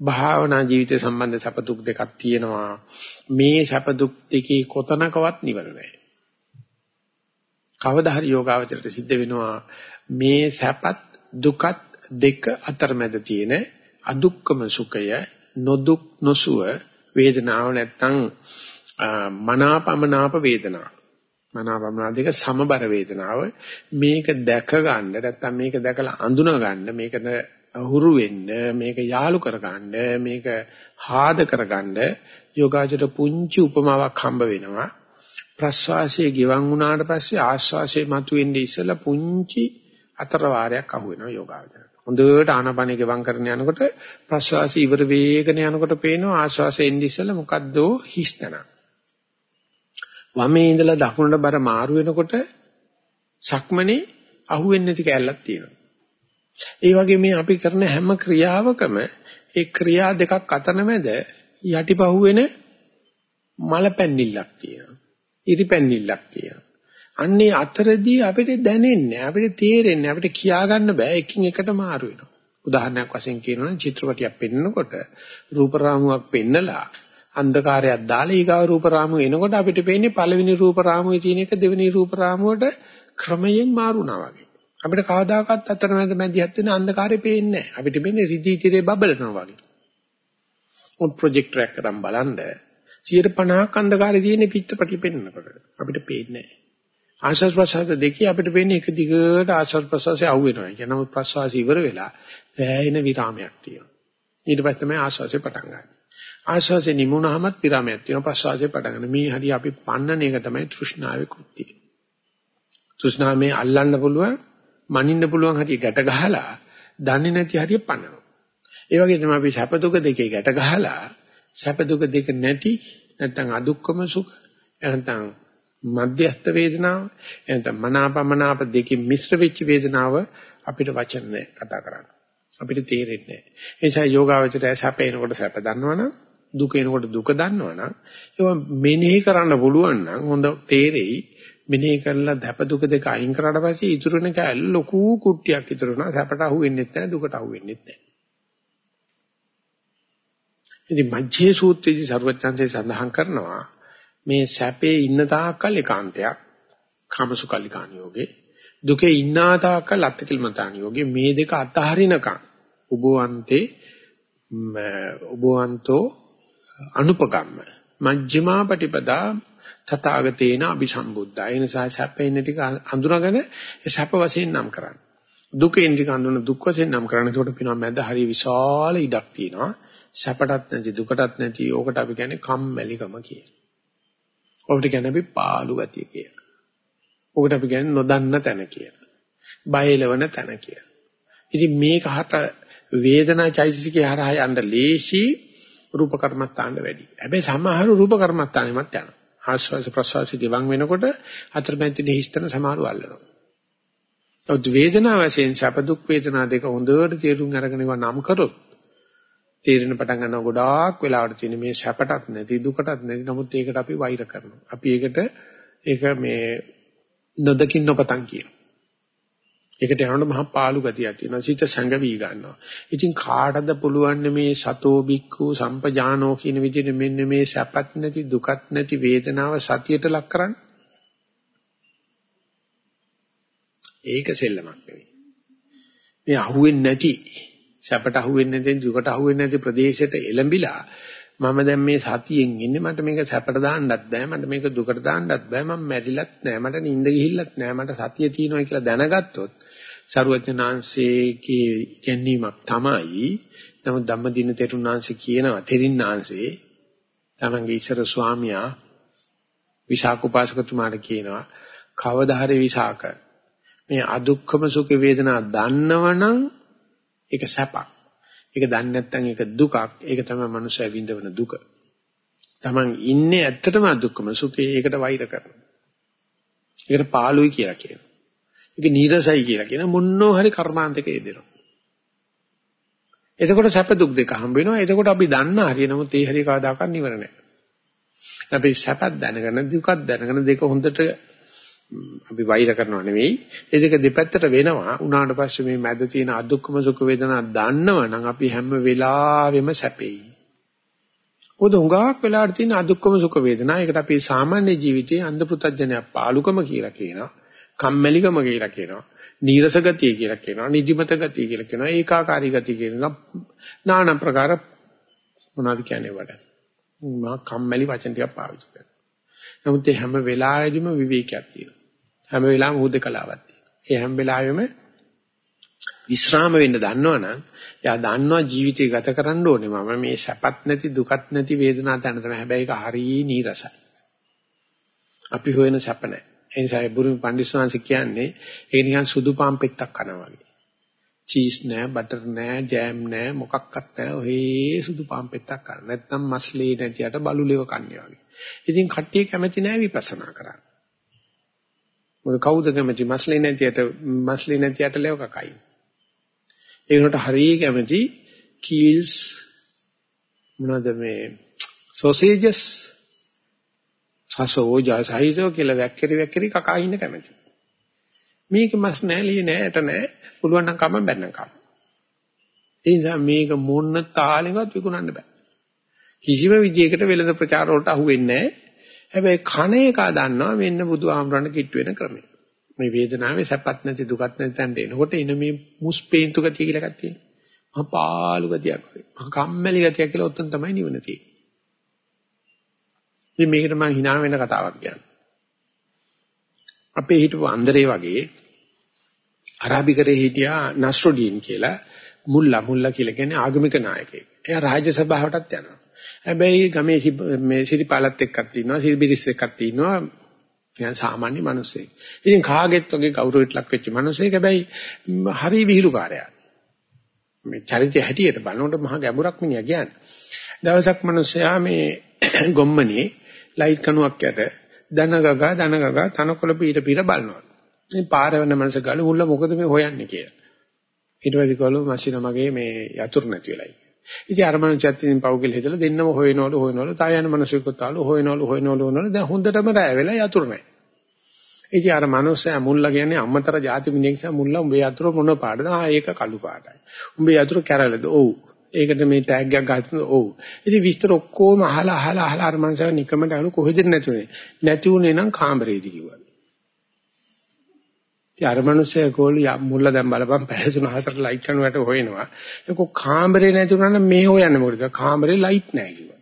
භාවනා ජීවිතය සම්බන්ධ සැප දුක් දෙකක් තියෙනවා. මේ සැප දුක් දෙකේ කොතනකවත් නිවන නැහැ. කවදා හරි යෝගාවචරයට සිද්ධ වෙනවා මේ සැපත් දුකත් දෙක අතරමැද තියෙන අදුක්කම සුඛය නොදුක් නොසුව වේදනාව නැත්තම් මනාපමනාප වේදනාව මනාපමනා දෙක සමබර වේදනාව මේක දැක ගන්න නැත්තම් මේක දැකලා අඳුන ගන්න මේක හුරු වෙන්න මේක යාලු කරගන්න මේක හාද කරගන්න යෝගාචර පුංචි උපමාවක් හම්බ වෙනවා ප්‍රස්වාසයේ ගිවන් වුණාට පස්සේ ආශ්වාසයේ මතුවෙන්නේ ඉස්සලා පුංචි අතර වාරයක් අහු වෙනවා යෝගාවචරයට. හොඳට ආනපනෙ ගිවන් කරන යනකොට ප්‍රස්වාසය ඉවර වේගන යනකොට පේනවා ආශ්වාසයේ ඉඳි ඉස්සලා මොකද්ද හිස්තන. වමේ ඉඳලා දකුණට බර මාරු වෙනකොට සක්මනේ අහු වෙන්නේ නැති කැලලක් තියෙනවා. ඒ වගේ මේ අපි කරන හැම ක්‍රියාවකම ඒ ක්‍රියා දෙකක් අතර මැද යටිපහුවෙන මල පැන්නිල්ලක් තියෙනවා. ඉරිපැන්නිල්ලක් තියෙනවා. අන්නේ අතරදී අපිට දැනෙන්නේ අපිට තේරෙන්නේ අපිට කියා ගන්න බෑ එකින් එකට මාරු වෙනවා. උදාහරණයක් වශයෙන් කියනවනම් චිත්‍රපටියක් පෙන්නකොට රූප රාමුවක් පෙන්නලා අන්ධකාරයක් දාලා ඊගාව රූප රාමුව එනකොට අපිට පේන්නේ පළවෙනි රූප රාමුවේ තියෙන එක දෙවෙනි රූප රාමුවට ක්‍රමයෙන් මාරුණා වගේ. අපිට කවදාකවත් අතරමැද මැදිහත් වෙන අන්ධකාරය පේන්නේ නැහැ. අපිට පේන්නේ රිදී තිරේ බබලනවා වගේ. ඔන් ප්‍රොජෙක්ටර් එකක් කරන් බලන්න 150ක් අන්ධකාරය තියෙන පිටපටි පෙන්නකොට අපිට පේන්නේ නැහැ. ආශ්වාස ප්‍රශ්වාස දෙකේ අපිට පේන්නේ එක දිගට ආශ්වාස ප්‍රශ්වාසය අවු වෙනවා. කියන නමුත් ප්‍රශ්වාසය ඉවර වෙලා දැයෙන විරාමයක් තියෙනවා. ඊට පස්සේ තමයි ආශ්වාසය පටන් ගන්න. ආශ්වාසය නිමුණාමත් විරාමයක් තියෙනවා. ප්‍රශ්වාසය පටන් ගන්න. මේ හරිය අපි පන්නන එක තමයි තෘෂ්ණාවේ කෘත්‍යය. තෘෂ්ණාවේ අල්ලන්න පුළුවන්, මනින්න පුළුවන් හරිය ගැට ගහලා, දන්නේ නැති හරිය පන්නනවා. ඒ වගේ තමයි අපි සැප දුක දෙකේ ගැට ගහලා සැප දුක දෙක නැති නැත්නම් අදුක්කම සුඛ නැත්නම් මධ්‍යස්ථ වේදනාව නැත්නම් මනාපමනාප දෙකේ මිශ්‍ර වෙච්ච වේදනාව අපිට වචන නෑ කතා කරන්න. අපිට තේරෙන්නේ නෑ. ඒ නිසා යෝගාවචරය සැප එනකොට සැප දන්නවනම් දුක එනකොට දුක දන්නවනම් ඒක මෙනෙහි කරන්න පුළුවන් නම් හොඳ තේරෙයි. මෙනෙහි කරලා දැප දුක දෙක අයින් කරාට පස්සේ ඉතුරු වෙන කැල ලොකු කුට්ටියක් ඉතුරු වෙනවා. සැපට අහු වෙන්නේ නැහැ දුකට අහු වෙන්නේ නැහැ. ඉතින් මජ්ජේ සූත්‍රයේදී සරුවච්චන්සේ සඳහන් කරනවා මේ සැපේ ඉන්න තාක්කල් ඒකාන්තයක් කාමසුකල්ලිකාණ යෝගේ දුකේ ඉන්න තාක්කල් අත්තිකිලමතාණ යෝගේ මේ දෙක අතහරිනකම් උබවන්තේ උබවන්තෝ අනුපගම්ම මජ්ක්‍ධිමා පටිපදා තථාගතේන අபிසම්බුද්ධා ඒ නිසා සැපෙන්න ටික අඳුනගෙන ඒ සැප වශයෙන් නම් කරන්න දුකෙන් ටික අඳුන දුක් වශයෙන් නම් කරන්න ඒකට පිනවා මැද හරි විශාල ඉඩක් තියෙනවා සැපටත් නැති දුකටත් නැති ඕකට අපි කියන්නේ කම්මැලිකම කියලා. ඔකට කියන්නේ අපි පාළු ගතිය කියලා. ඕකට අපි කියන්නේ නොදන්න තැන කියලා. බයලවන තැන කියලා. ඉතින් මේක හට වේදනා චෛතසිකේ හරහා යන්න ලේසි රූප කර්මත්තාන්න වැඩි. හැබැයි සමහර රූප කර්මත්තානෙමත් යනවා. ආස්වාස ප්‍රසවාස දිවං වෙනකොට අතරමැදින් හිස්තන සමහරව අල්ලනවා. ඔත් වේදනාව වශයෙන් සැප දුක් වේදනා දෙක හොඳට තේරුම් අරගෙන ඒවා නම් කරොත් තේරෙන පටන් ගන්නවා ගොඩාක් වෙලාවට තියෙන මේ සැපටත් නැති දුකටත් නැති නමුත් ඒකට අපි වෛර කරනවා. අපි ඒකට ඒක මේ නොදකින් නොපතන් කියනවා. ඒකට යනකොට මහා පාළු ගතියක් තියෙනවා. සිත සංගවි ගන්නවා. ඉතින් කාටද පුළුවන් මේ සතෝ බික්ඛු සම්පජානෝ කියන විදිහට මෙන්න මේ සැපත් නැති දුකත් නැති වේදනාව සතියට ලක් කරන්න? ඒක සෙල්ලමක් නෙවෙයි. මේ අහුවෙන්නේ නැති සැපට අහුවෙන්නේ නැති දුකට අහුවෙන්නේ නැති ප්‍රදේශයට එළඹිලා මම දැන් මේ සතියෙන් ඉන්නේ මට මේක සැපට දාන්නත් බෑ මට මේක දුකට දාන්නත් බෑ මම මැරිලත් නෑ මට නිින්ද ගිහිල්ලත් නෑ මට සතිය තියෙනවා කියලා දැනගත්තොත් සරුවචනාංශයේ ඉගැන්වීමක් තමයි නමුත් ධම්මදින තෙරුණාංශ කියනවා තෙරින්නාංශේ තමන්ගේ ඉස්සර ස්වාමියා විසාක උපාසකතුමාට කියනවා කවදා හරි විසාක මේ අදුක්කම සුඛ වේදනා දන්නවනම් ඒක සැපක්. ඒක දන්නේ නැත්නම් ඒක දුකක්. ඒක තමයි මනුස්සය විඳවන දුක. Taman ඉන්නේ ඇත්තටම අදුක්කම සුඛේ ඒකට වෛර කරනවා. ඒකට පාළුයි කියලා කියනවා. ඒක නීරසයි කියලා කියන මොන්නෝ හරි කර්මාන්තක යෙදෙනවා. එතකොට සැප දුක් දෙක හම්බ වෙනවා. එතකොට අපි දන්න හරිය නමුත් ඒ හරිය කවදාකවත් නිවර නැහැ. අපි සැපත් දැනගෙන දුකත් දැනගෙන දෙක හොඳට අපි වෛර කරනව නෙවෙයි. ඒ දෙක දෙපැත්තට වෙනවා. උනාට පස්සේ මේ මැද තියෙන අදුක්කම සුඛ වේදනා දන්නවනම් අපි හැම වෙලාවෙම සැපෙයි. පොද හුඟක් වෙලාවට තියෙන අදුක්කම සුඛ වේදනා. ඒකට අපි සාමාන්‍ය ජීවිතයේ අන්ධ පුතඥය පාලුකම කියලා කියනවා. කම්මැලිකම කියලා කියනවා. නීරස ගතිය කියලා කියනවා. නිදිමත ගතිය කියලා කියනවා. ඒකාකාරී ගතිය කියනවා. নানা ප්‍රකාර මොනවද කියන්නේ වඩ. මා කම්මැලි වචන ටිකක් පාවිච්චි කරනවා. නමුත් ඒ හැම වෙලාවෙදිම විවේකයක් තියෙනවා. හැම වෙලාවෙම හුදකලාවක් තියෙනවා. ඒ හැම වෙලාවෙම විස්්‍රාම වෙන්න දන්නවනම් එයා දන්නවා ජීවිතය ගත කරන්න ඕනේ මම මේ සැපත් නැති දුකත් නැති වේදනා තැන තමයි. හැබැයි ඒක හරිය නීරසයි. අපි හොයන සැප නැහැ. ඒ නිසා බුරුමි පඬිස්සවාංශ කියන්නේ ඒක නිකන් සුදු පාන් පෙත්තක් කනවා වගේ. චීස් නෑ, බටර් නෑ, ජෑම් නෑ, මොකක්වත් නෑ. ඔහේ සුදු පාන් පෙත්තක් කන. නැත්නම් මස්ලී නැතියට බලුලෙව කන්නේ වගේ. ඉතින් කට්ටිය කැමති නෑ විපස්සනා කරන්න. මොකද කවුද කැමති මස්ලී නැතියට මස්ලී නැතියට ලෙව කකයි. ඒ උනට හරිය කැමති කීල්ස් මොනවද මේ සොසේජස් සසෝජා සහිතව කියලා වැක්කිරි වැක්කිරි කකා ඉන්න කැමති. මේක මස් නෑ ලී නෑ ඇට නෑ පුළුවන් නම් කම බැන්නම් කම. ඒ නිසා මේක මොන්න තාලෙවත් විකුණන්න බෑ. කිසිම විදියකට වෙළඳ ප්‍රචාර වලට අහු වෙන්නේ නැහැ. හැබැයි කණ එක දන්නවා මෙන්න බුදුහාමරණ කිට්ටු වෙන ක්‍රමය. මේ වේදනාවේ සැපත් නැති දුකත් නැති තැනට එනකොට එන මේ මුස්පේන්තු ගතිය කියලා එකක් තියෙනවා. මහා පාළු ගතියක් වගේ. මහා කම්මැලි ගතියක් කියලා උත්තර තමයි නිවන තියෙන්නේ. ඉතින් මේකට මම hina වෙන කතාවක් කියන්නේ. අපේ හිටපු අන්දරේ වගේ අරාබිකරේ හිටියා නස්රුඩීන් කියලා මුල්ලා මුල්ලා කියලා කියන්නේ ආගමික නායකයෙක්. එයා රාජ්‍ය සභාවටත් යනවා. හැබැයි ගමේ මේ සිරිපාලත් එක්කත් ඉන්නවා, සිරිබිරිස් එක්කත් ඉන්නවා. නිකන් සාමාන්‍ය මිනිස්සෙක්. ඉතින් කාගෙත් වගේ ගෞරවයට ලක් වෙච්ච මිනිස්සෙක්. හැබැයි හරි විහිළුකාරයා. මේ චරිතය හැටියට බලනකොට මහා ගැඹුරක් මිනිහා කියන්නේ. දවසක් මිනිස්සයා මේ ගොම්මනේ ලයිට් කණුවක් යට දනගගා දනගගා තනකොළ පීර පීර බලනවා. මේ පාර වෙන මනස ගාල මුල්ල මොකද මේ හොයන්නේ කියලා. ඊට පස්සේ කළු මැෂින මගේ මේ යතුරු නැති වෙලයි. ඉතින් අර මනුස්සයත් ඉතින් පවුගල් හිතලා දෙන්නම හොයනවලු හොයනවලු තා යන මනුස්සයෙකුත් ආලු හොයනවලු හොයනවලු හොයනවලු දැන් හොඳටම රැ වෙලා යතුරු නැහැ. ඉතින් අර මනුස්සයා මුල්ලා කියන්නේ අම්මතර ಜಾති මිනිහෙක් නිසා මුල්ලා උඹේ යතුරු මොන පාටද? ආ ඒක කළු පාටයි. උඹේ යතුරු කැරලද? ඔව්. ඒකට මේ ටැග් එකක් ගහතුන ඔව්. ඉතින් විස්තර ඔක්කොම අහලා අහලා අහලා අර මනුස්සයා නිකමට අහන කොහෙද නැතුනේ? නැති උනේ නම් කාමරේදී කිව්වා. ඉතින් අර මිනිස්සයා කෝල් මුල්ල දැන් බලපන් පැය තුන හතර ලයිට් කනුවට හොයනවා. ඒක කාමරේ නැති වුණා නම් මේ හොයන්නේ මොකද? කාමරේ ලයිට් නැහැ කිව්වා.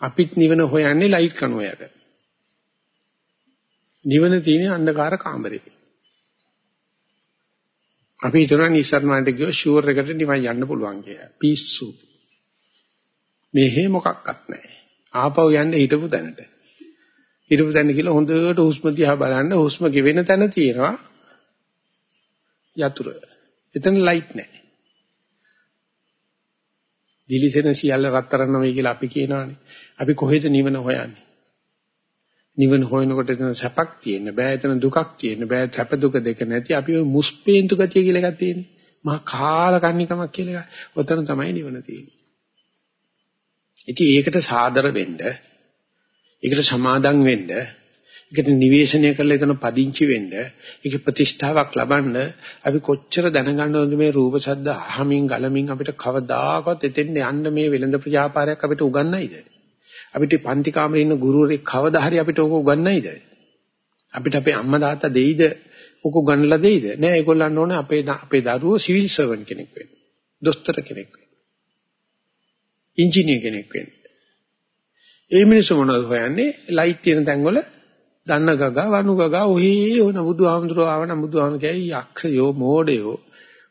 අපිත් නිවන හොයන්නේ ලයිට් කනුවයට. නිවන තියෙන අන්ධකාර කාමරේ. අපි හිතනවා නිසරණට ගියෝ ෂුවර් එකට නිවන් යන්න පුළුවන් කියලා. පිස්සු. මෙහෙ මොකක්වත් නැහැ. ආපහු යන්න හිටපු තැනට. හිටපු තැන කියලා හොඳට හුස්ම දිහා බලන්න හුස්ම ගෙවෙන තැන තියෙනවා යතුරු. එතන ලයිට් නැහැ. දිලිසෙන සියල්ල රත්තරන් වෙයි කියලා අපි කියනවානේ. අපි කොහෙද නිවන හොයන්නේ? නිවන හොයනකොට එතන සැපක් තියෙන්න බෑ එතන දුකක් තියෙන්න බෑ සැප දුක දෙක නැති අපි ඔය මුස්පේන්තු ගතිය කියලා එකක් තියෙන්නේ. මහා කාලකන්නිකමක් කියලා එකක්. ඔතන තමයි නිවන තියෙන්නේ. ඉතින් ඒකට සාදර වෙන්න ඒකට සමාදම් වෙන්න ඒකට නිවේශනය කරලා එතන පදිංචි වෙන්න ඒක ප්‍රතිෂ්ඨාවක් ලබන්න අපි කොච්චර දැනගන්න ඕනද මේ රූප ශබ්ද අහමින් ගලමින් අපිට කවදාකවත් එතෙන් යන්න මේ වෙළඳ ප්‍රජාපාරයක් අපිට උගන්වයිද අපිට පන්ති කාමරේ ඉන්න ගුරුවරයෙක් කවදා හරි අපිට ඕක උගන්වයිද අපිට අපේ අම්මා තාත්තා දෙයිද ඕක උගන්වලා දෙයිද? නෑ ඒගොල්ලන් ඕනේ අපේ අපේ දරුවෝ සිවිල් සර්වන් කෙනෙක් වෙන්න. දොස්තර කෙනෙක් වෙන්න. ඉංජිනේර කෙනෙක් වෙන්න. ඒ මිනිස්සු මොනවද හොයන්නේ? ලයිට් තියෙන තැන්වල දන්න ගගා වනු ගගා ඔහේ ඕන බුදුහාමුදුරුවෝ ආවන බුදුහාම කියයි යක්ෂයෝ මෝඩයෝ.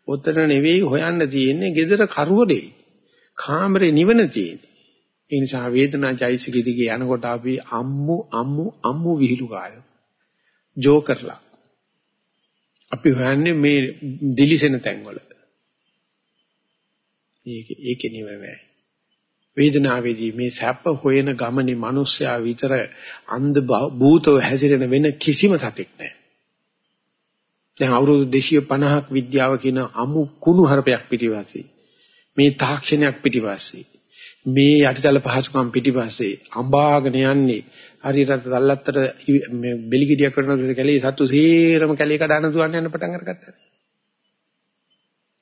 ඔතන නෙවෙයි හොයන්න තියෙන්නේ gedara කරුවලේ කාමරේ නිවන තියෙන්නේ. ඒ නිසා වේදනා චෛසික දිගේ යනකොට අපි අම්මු අම්මු අම්මු විහිළු කායෝ ජෝකර්ලා. අපි හොයන්නේ මේ දිලිසෙන තැන්වල. ඒක ඒකේ නිවන නෑ වේදනාවේදී මේ සැප හොයන ගමනේ මිනිස්සයා විතර අන්ධ භූතව හැසිරෙන වෙන කිසිම සතෙක් නැහැ. දැන් අවුරුදු 250ක් විද්‍යාව කියන අමු කුණු හරපයක් පිටිපස්සේ මේ තාක්ෂණයක් පිටිපස්සේ මේ යටිතල පහසුකම් පිටිපස්සේ අඹාගෙන යන්නේ හරියට තල්ලත්තර මේ බෙලිගිඩියක් කරන කැලේ සතු සේරම කැලේ කඩන දුවන්න යන පටන් අරගත්තා.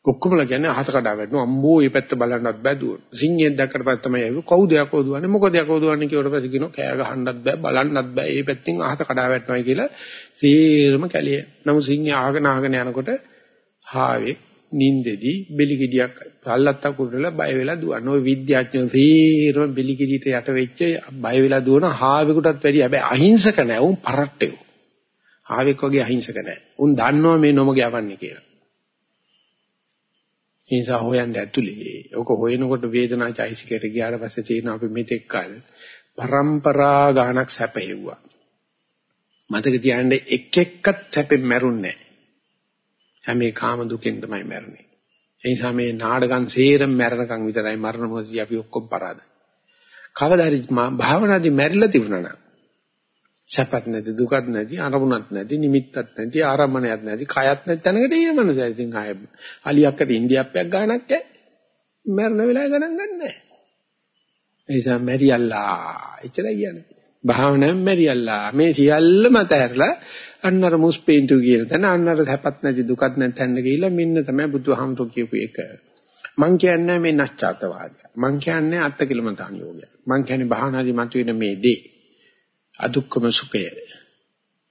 ඔක්කොමලා කියන්නේ අහස කඩා වැටෙනවා අම්බෝ මේ පැත්ත බලන්නත් බෑ දුවන. සිංහෙක් දැක්කට පස්සේ තමයි ආවේ කවුද යකෝ දුවන්නේ මොකද යකෝ දුවන්නේ කියවට පස්සේ කියනවා කෑ ගහන්නත් බෑ බලන්නත් බෑ මේ පැත්තෙන් අහස කඩා වැටෙනවා කියලා සීරම කැලිය. නමුත් සිංහය ආගෙන ආගෙන යනකොට හාවේ නින්දෙදි බෙලිගිඩියක් පල්ලත්තා කුඩලා බය වෙලා දුවන. ওই විද්‍යාඥයෝ සීරම බෙලිගිඩියට යට වෙච්ච බය වෙලා දුවන හාවෙකුටත් වැඩි හැබැයි අහිංසක නෑ උන් පරට්ටයෝ. හාවෙක් වගේ අහිංසක නෑ. උන් දන්නවා මේ නොමග යවන්නේ කියලා. ඒ නිසා හොයන්න ඇතුලේ. ඔක හොයනකොට වේදනා චෛසිකයට ගියාට පස්සේ තියෙන අපි මෙතෙක් කල પરම්පරා ගානක් සැපෙව්වා. මතක තියාගන්න එක් එක්කත් සැපෙන් මැරුන්නේ නැහැ. හැම කාම දුකෙන් තමයි මැරෙන්නේ. ඒ නිසා මේ නාඩගම් සේරම මැරණකම් විතරයි මරණ මොහොතදී අපි ඔක්කොම පරාද. කවදා හරි භාවනාදී මැරිලා තිබුණා නම් සැපත් නැති දුකත් නැති අරමුණක් නැති නිමිත්තක් නැති ආරම්මණයක් නැති කයත් නැති තැනකට ඉන්න මනසයි. ඉතින් ආය අලියක්කට ඉන්දියාප්පයක් ගානක් ඈ මරණ වෙලාව ගණන් ගන්නෑ. ඒ නිසා මැරියල්ලා එච්චරයි කියන්නේ. භාවනාවෙන් මැරියල්ලා මේ සියල්ලම අතහැරලා අන්නර මුස්පේන්තු කියන තැන අන්නර සැපත් නැති දුකත් නැති තැනට ගිහිල්ලා මෙන්න තමයි බුදුහාමුදුරු කියපු එක. මං කියන්නේ මේ නැස්චාතවාදය. මං කියන්නේ අත්තිකිලමතාන යෝගය. මං කියන්නේ භාවනාදී මතුවෙන මේ දේ. අදුක්කම සුඛය.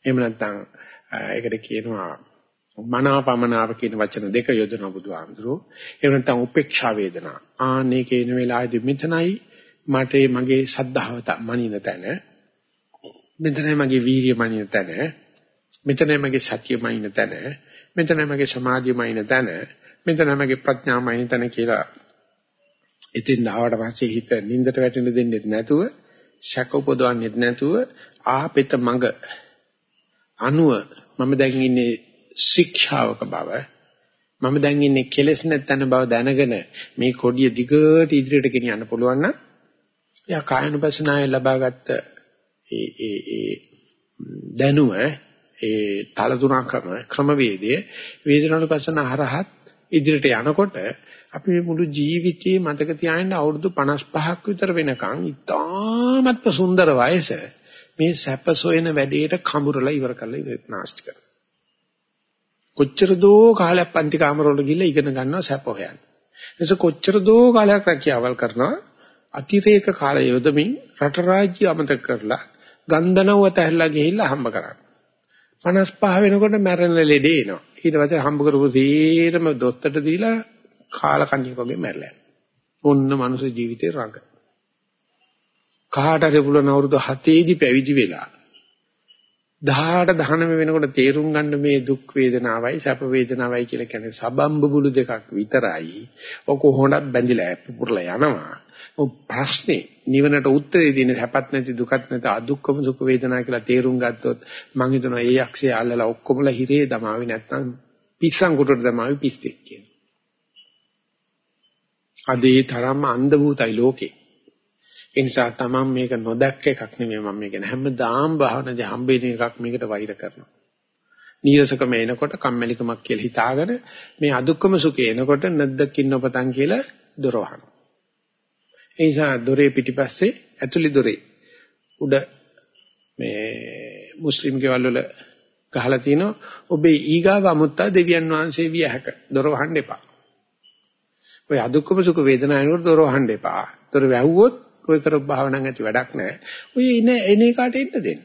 එහෙම නැත්නම් ඒකට කියනවා මනාපමනාව කියන වචන දෙක යොදන බුදුහාමුදුරුවෝ. එහෙම නැත්නම් උපේක්ෂා වේදනා. ආනේ කියන වෙලාවේදී මෙතනයි මට මගේ සද්ධාව මනින තැන. මෙතනයි මගේ වීරිය මනින තැන. මෙතනයි මගේ සතිය මනින තැන. මෙතනයි මගේ සමාධිය මනින තැන. මෙතනයි මගේ ප්‍රඥා මනින තැන කියලා ඉතින් ආවට පස්සේ හිත නින්දට වැටෙන්න දෙන්නේ නැතුව සැක උපදවන්නේ නැතුව ආපෙත මඟ අනුව මම දැන් ඉන්නේ ශික්ෂාවක බව. මම දැන් ඉන්නේ කෙලෙස් නැත්තන බව දැනගෙන මේ කොඩිය දිගට ඉදිරියට ගෙනියන්න පුළුවන් නම් එයා කායනුපසනාවේ ලබාගත්ත ඒ ඒ ඒ දැනුම ඒ තල තුනකම ක්‍රමවේදයේ වේදනානුපසන හරහත් ඉදිරියට යනකොට අපි මේ මුළු ජීවිතේ මතක තියාගන්න අවුරුදු 55ක් විතර වෙනකන් ඉතාමත්ම සුන්දර වයස මේ සැප සොයන වැඩේට කඹරලා ඉවර කරලා ඉවරනාස්ති කරනවා. කොච්චර දෝ කාලයක් පන්ති කාමරවල ගිහිල්ලා ඉගෙන ගන්නවා සැප හොයන්න. එතකොට කොච්චර දෝ කාලයක් රැකියාවල් කරනවා අතිරේක කාලය යොදමින් රට රාජ්‍ය අමතක කරලා ගන්ධනව තැහැල්ලා ගිහිල්ලා හම්බ කරන්නේ. 55 වෙනකොට මැරෙන ලෙඩේ එනවා. ඊට පස්සේ හම්බ කරපු සීරම දොස්තරට දීලා කාලකන්ණියෙක් වගේ මැරලා යනවා. ඔන්න මනුෂ්‍ය ජීවිතේ රඟ. කාට හරි පුළුවන් අවුරුදු 7 දී පැවිදි වෙලා 18 19 වෙනකොට තේරුම් ගන්න මේ දුක් වේදනාවයි සැප වේදනාවයි කියලා කියන්නේ සබම්බුලු දෙකක් විතරයි. ඔක කොහොමද බැඳිලා පුරලා යනවා. ඔය ප්‍රශ්නේ නිවනට උත්තරේ දෙන හැපත් නැති දුකත් නැති අදුක්කම සුඛ වේදනා කියලා තේරුම් ගත්තොත් මම හිතනවා ඒ යක්ෂය අල්ලලා ඔක්කොමලා හිරේ දමාවි නැත්නම් පිස්සන් කුටට දමාවි පිස්තෙක් කියන. අද ඒ තරම්ම අන්ධ භූතයි ලෝකේ. ඒ නිසා තමන් මේක නොදැක්ක එකක් නෙමෙයි මම මේ කියන්නේ හැමදාම භාවනාවේ හම්බෙන එකක් මේකට වෛර කරනවා. නීරසකම එනකොට කම්මැලිකමක් කියලා හිතාගෙන මේ අදුක්කම සුඛය එනකොට නැද්දකින් නොපතන් කියලා දොර වහනවා. ඒ නිසා දොරේ පිටිපස්සේ ඇතුළේ දොරේ උඩ මේ මුස්ලිම් ගෙවල් වල ගහලා තිනවා ඔබේ ඊගාව අමුත්තා දෙවියන් වහන්සේ විය හැක දොර වහන්න එපා. ඔය අදුක්කම සුඛ වේදනාවනකොට දොර වහන්න එපා. දොර වැහුවොත් ඔය කර භාවනාවක් ඇති වැඩක් නැහැ. ඔය ඉන එන එකට එන්න දෙන්න.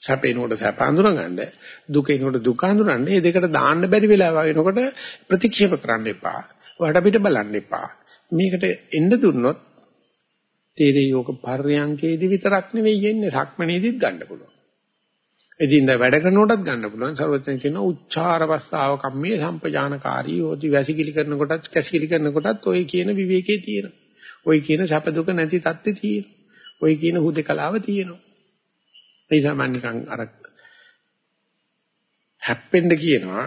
සැපේනකොට සැප අඳුරගන්න දුක එනකොට දුක අඳුරන්න මේ දෙකට දාන්න බැරි වෙලාව වෙනකොට ප්‍රතික්ෂේප කරන්න එපා. වඩ පිට බලන්න එපා. මේකට එන්න දුන්නොත් තේරේ යෝග පර්යංකේදී විතරක් නෙවෙයි යන්නේ සක්මනේදීත් ගන්න පුළුවන්. එදින්ද වැඩ කරනකොටත් ගන්න පුළුවන්. සර්වඥ කියන උච්චාරවස්සාව කම්මේ සම්පජානකාරී යෝති වැසිකිලි කරනකොටත් කැසිකිලි කරනකොටත් ඔය කියන විවේකයේ තියෙනවා. ඔය කියන සැප දුක නැති தත්ත්වේ තියෙනවා. ඔය කියන හුදකලාව තියෙනවා. ඒ නිසා මම නිකන් අර හැප්පෙන්න කියනවා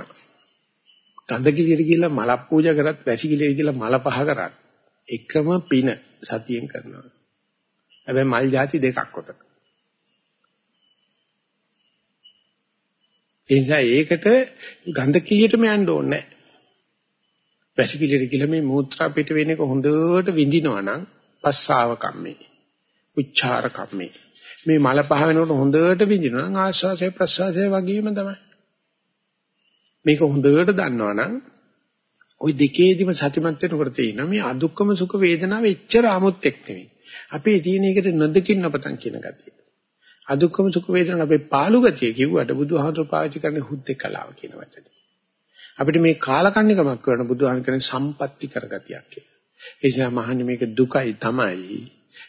ගඳ කිලියට ගිහලා මල පූජා කරත් වැසි කිලියට ගිහලා මල පහ කරත් එකම පින සතියෙන් කරනවා. හැබැයි මල් ಜಾති දෙකක් උතක. ඒ නිසා ඒකට ගඳ කිලියටම යන්න ඕනේ නැහැ. වැසිකිළියට ගිහලා මේ මූත්‍රා පිට වෙන එක හොඳට විඳිනවා නම් පස්සාව කම්මේ. උච්චාර කම්මේ. මේ මල පහ වෙනකොට හොඳට විඳිනවා නම් ආශ්වාසය ප්‍රශ්වාසය වගේම තමයි. මේක හොඳට දන්නවා නම් ওই දෙකේදීම සතිමත් වෙනකොට තියෙන මේ අදුක්කම සුඛ වේදනාව එච්චර 아무ත් එක් නෙවෙයි. අපේ තියෙන එකට නොදකින්න පතන් කියන ගතිය. අදුක්කම සුඛ වේදනාව අපේ පාළු ගතිය කිව්වට බුදුහාමුදුරුවෝ පාවිච්චි කරන්නේ හුද්දේ කලාව කියන වචනේ. අපිට මේ කාලකන්නිකමක් කරන බුදුහාම කියන්නේ සම්පatti කරගතියක් කියලා. ඒ නිසා මහන්නේ මේක දුකයි තමයි.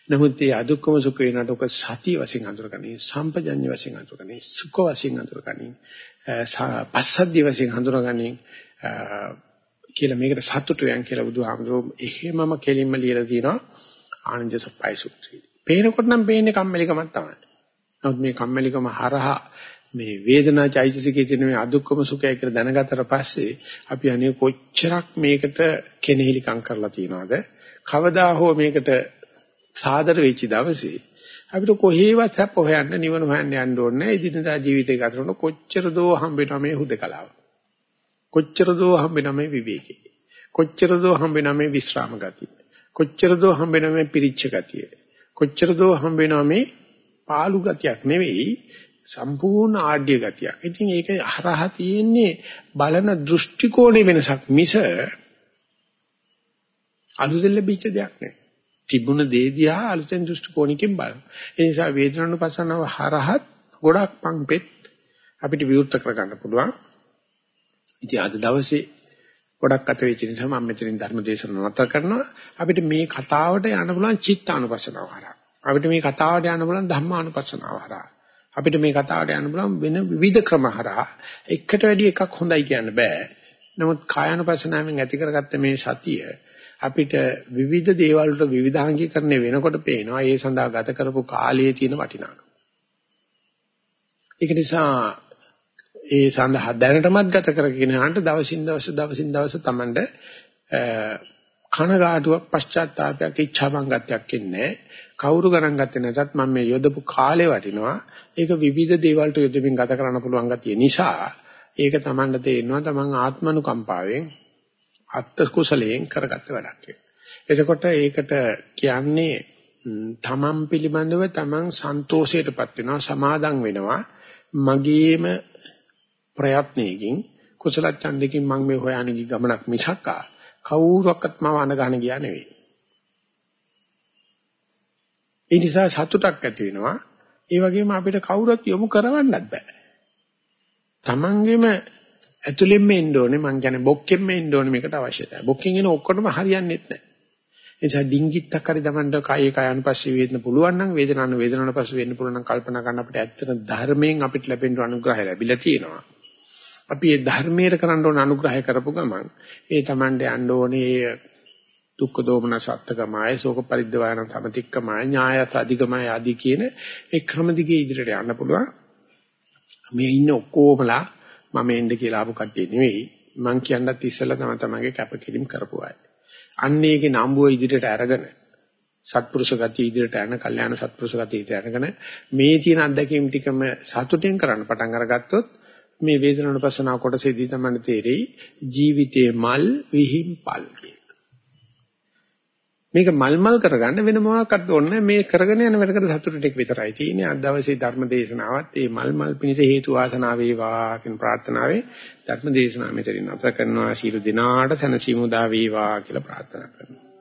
නමුත් මේ අදුක්කම සුඛ වේනට ඔක සතිය වශයෙන් අඳුරගන්නේ සම්පජඤ්ඤ වශයෙන් අඳුරගන්නේ සුඛ වශයෙන් අඳුරගන්නේ පස්සද්ධිය වශයෙන් හඳුනගන්නේ කියලා මේකට සතුටු වෙන කියලා බුදුහාමුදුරුවෝ එහෙමම කෙලින්ම ලියලා තියෙනවා ආනන්ද සප්පයි සූත්‍රයේ. පේනකොට නම් පේන්නේ කම්මැලිකමක් තමයි. නමුත් මේ කම්මැලිකම හරහා මේ වේදනා චෛතසිකයේ තියෙන මේ අදුක්කම සුඛය කියලා දැනගත්තට පස්සේ අපි අනේ කොච්චරක් මේකට කෙනෙහිලිකම් කරලා තියනවද? කවදා හෝ මේකට සාදර වෙච්ච දවසේ අපිට කොහේවත් සැප හොයන්න නිවන හොයන්න යන්න ඕනේ නැහැ. ඉදිනදා ජීවිතේ ගත කරන කොච්චර දෝ හම්බෙනවා මේ හුදකලාව. කොච්චර දෝ හම්බෙනවා මේ විවේකේ. කොච්චර දෝ හම්බෙනවා මේ විස්රාම ගතිය. කොච්චර දෝ හම්බෙනවා මේ පිරිච්ච ගතිය. කොච්චර දෝ හම්බෙනවා මේ පාළු ගතියක් නෙවෙයි සම්පූර්ණ ආඩ්‍ය ගතියක්. ඉතින් ඒක හරහා තියෙන්නේ බලන දෘෂ්ටි කෝණේ වෙනසක් මිස අලුතෙන් ලැබිච්ච දෙයක් නෙවෙයි. තිබුණ දේ දිහා අලුතෙන් දෘෂ්ටි කෝණකින් බලන. ඒ නිසා වේදනානුපස්සනාව හරහත් ගොඩක් පංපෙත් අපිට විවෘත කරගන්න පුළුවන්. ඉතින් අද දවසේ ගොඩක් අත වෙච්ච නිසා මම මෙතනින් ධර්ම දේශනාව නතර කරනවා. අපිට මේ කතාවට යන්න පුළුවන් චිත්තානුපස්සනාව හරහා. අපිට මේ කතාවට යන්න පුළුවන් ධම්මානුපස්සනාව හරහා. අපිට මේ කතාවට යන්න පුළුවන් වෙන විවිධ ක්‍රම හරහා. එකට වැඩි එකක් හොඳයි කියන්න බෑ. නමුත් කායानुපස්සනාවෙන් ඇති කරගත්ත මේ සතිය අපිට විවිධ දේවල් වලට විවිධාංගීකරණය වෙනකොට පේනවා ඒ සඳහා ගත කරපු කාලයේ තියෙන වටිනාකම. ඒක නිසා ඒ සඳහා දැනටමත් ගත කරගෙන යනට දවසින් දවස දවසින් දවස Tamande කනගාටුවක් පශ්චාත්තාවයක් ඉච්ඡාබංගත්වයක් ඉන්නේ. කවුරු ගණන් ගත්තේ නැතත් මම මේ යොදපු කාලේ වටිනවා. ඒක විවිධ දේවල් වලට යොදමින් ගත කරන්න පුළුවන් ගතිය නිසා ඒක Tamande තේරෙනවා Taman ආත්මනුකම්පාවෙන් අත්ත් කුසලයෙන් කරගත්ත වැඩක් එතකොට ඒකට කියන්නේ තමන් පිළිබඳව තමන් සන්තෝෂයටපත් වෙනවා සමාදම් වෙනවා. මගේම ප්‍රයත්නයකින් කුසල ඡන්දකින් මම මේ හොයන්නේ ගමනක් මිසක් කවුරුවක්වත් මම අඳ ගන්න ගියා නෙවෙයි. ඒ නිසා සතුටක් ඇති වෙනවා. ඒ වගේම අපිට කවුරුත් යොමු කරවන්නත් බෑ. Tamangema ඇතුළෙන්ම එන්න ඕනේ මං කියන්නේ බොක්කෙන්ම එන්න ඕනේ මේකට අවශ්‍යයි. බොක්කෙන් එන ඔක්කොටම හරියන්නේ නැහැ. ඒ නිසා ඩිංගිත්තක් හරි දමන්න කායේ කායන පස්සේ වේදන පුළුවන් නම් වේදනාන වේදනාන පස්සේ වෙන්න පුළුවන් නම් කල්පනා කරන්න අපිට ඇත්තට ධර්මයෙන් අපිට ලැබෙන අනුග්‍රහය ලැබිලා තියෙනවා. අපි මේ ධර්මයට කරන්න ඕන අනුග්‍රහය කරපු ගමන් ඒ Tamande යන්න ඕනේ දුක්ඛ දෝමන සත්‍යකමයි ශෝක පරිද්දවායන සමතික්කමයි ඥායස අධිකමයි ආදී කියන ඒ ක්‍රම දිගේ ඉදිරියට යන්න පුළුවන්. මේ ඉන්න ඔක්කොමලා මම එන්න කියලා ආපු කට්ටිය නෙවෙයි මං කියන්නත් ඉස්සෙල්ලා තමයි තමයිගේ කැපකිරීම කරපු අය. අන්න ඒකේ නම්බුව ඉදිරියට අරගෙන සත්පුරුෂ ගතිය ඉදිරියට යන කල්යාණ සත්පුරුෂ ගතිය ඉදිරියට යනකන මේ තියෙන අත්දැකීම් ටිකම සතුටෙන් කරන්න පටන් අරගත්තොත් මේ වේදනානුපස්සනාව කොටසේදී තමයි තේරෙයි. ජීවිතේ මල් විහිම්පල් මේක මල් මල් කරගන්න වෙන මොනවාක්වත් ඕනේ මේ කරගෙන යන වැඩකට සතුටු ටික විතරයි තියෙන්නේ. අද දවසේ ධර්ම දේශනාවත් මේ මල් මල් පිණිස හේතු වාසනා වේවා කියන ප්‍රාර්ථනාවේ ධර්ම දේශනාව මෙතනින් අත කරනවා ශීල දිනාට සනසීමු දා වේවා කියලා ප්‍රාර්ථනා කරනවා.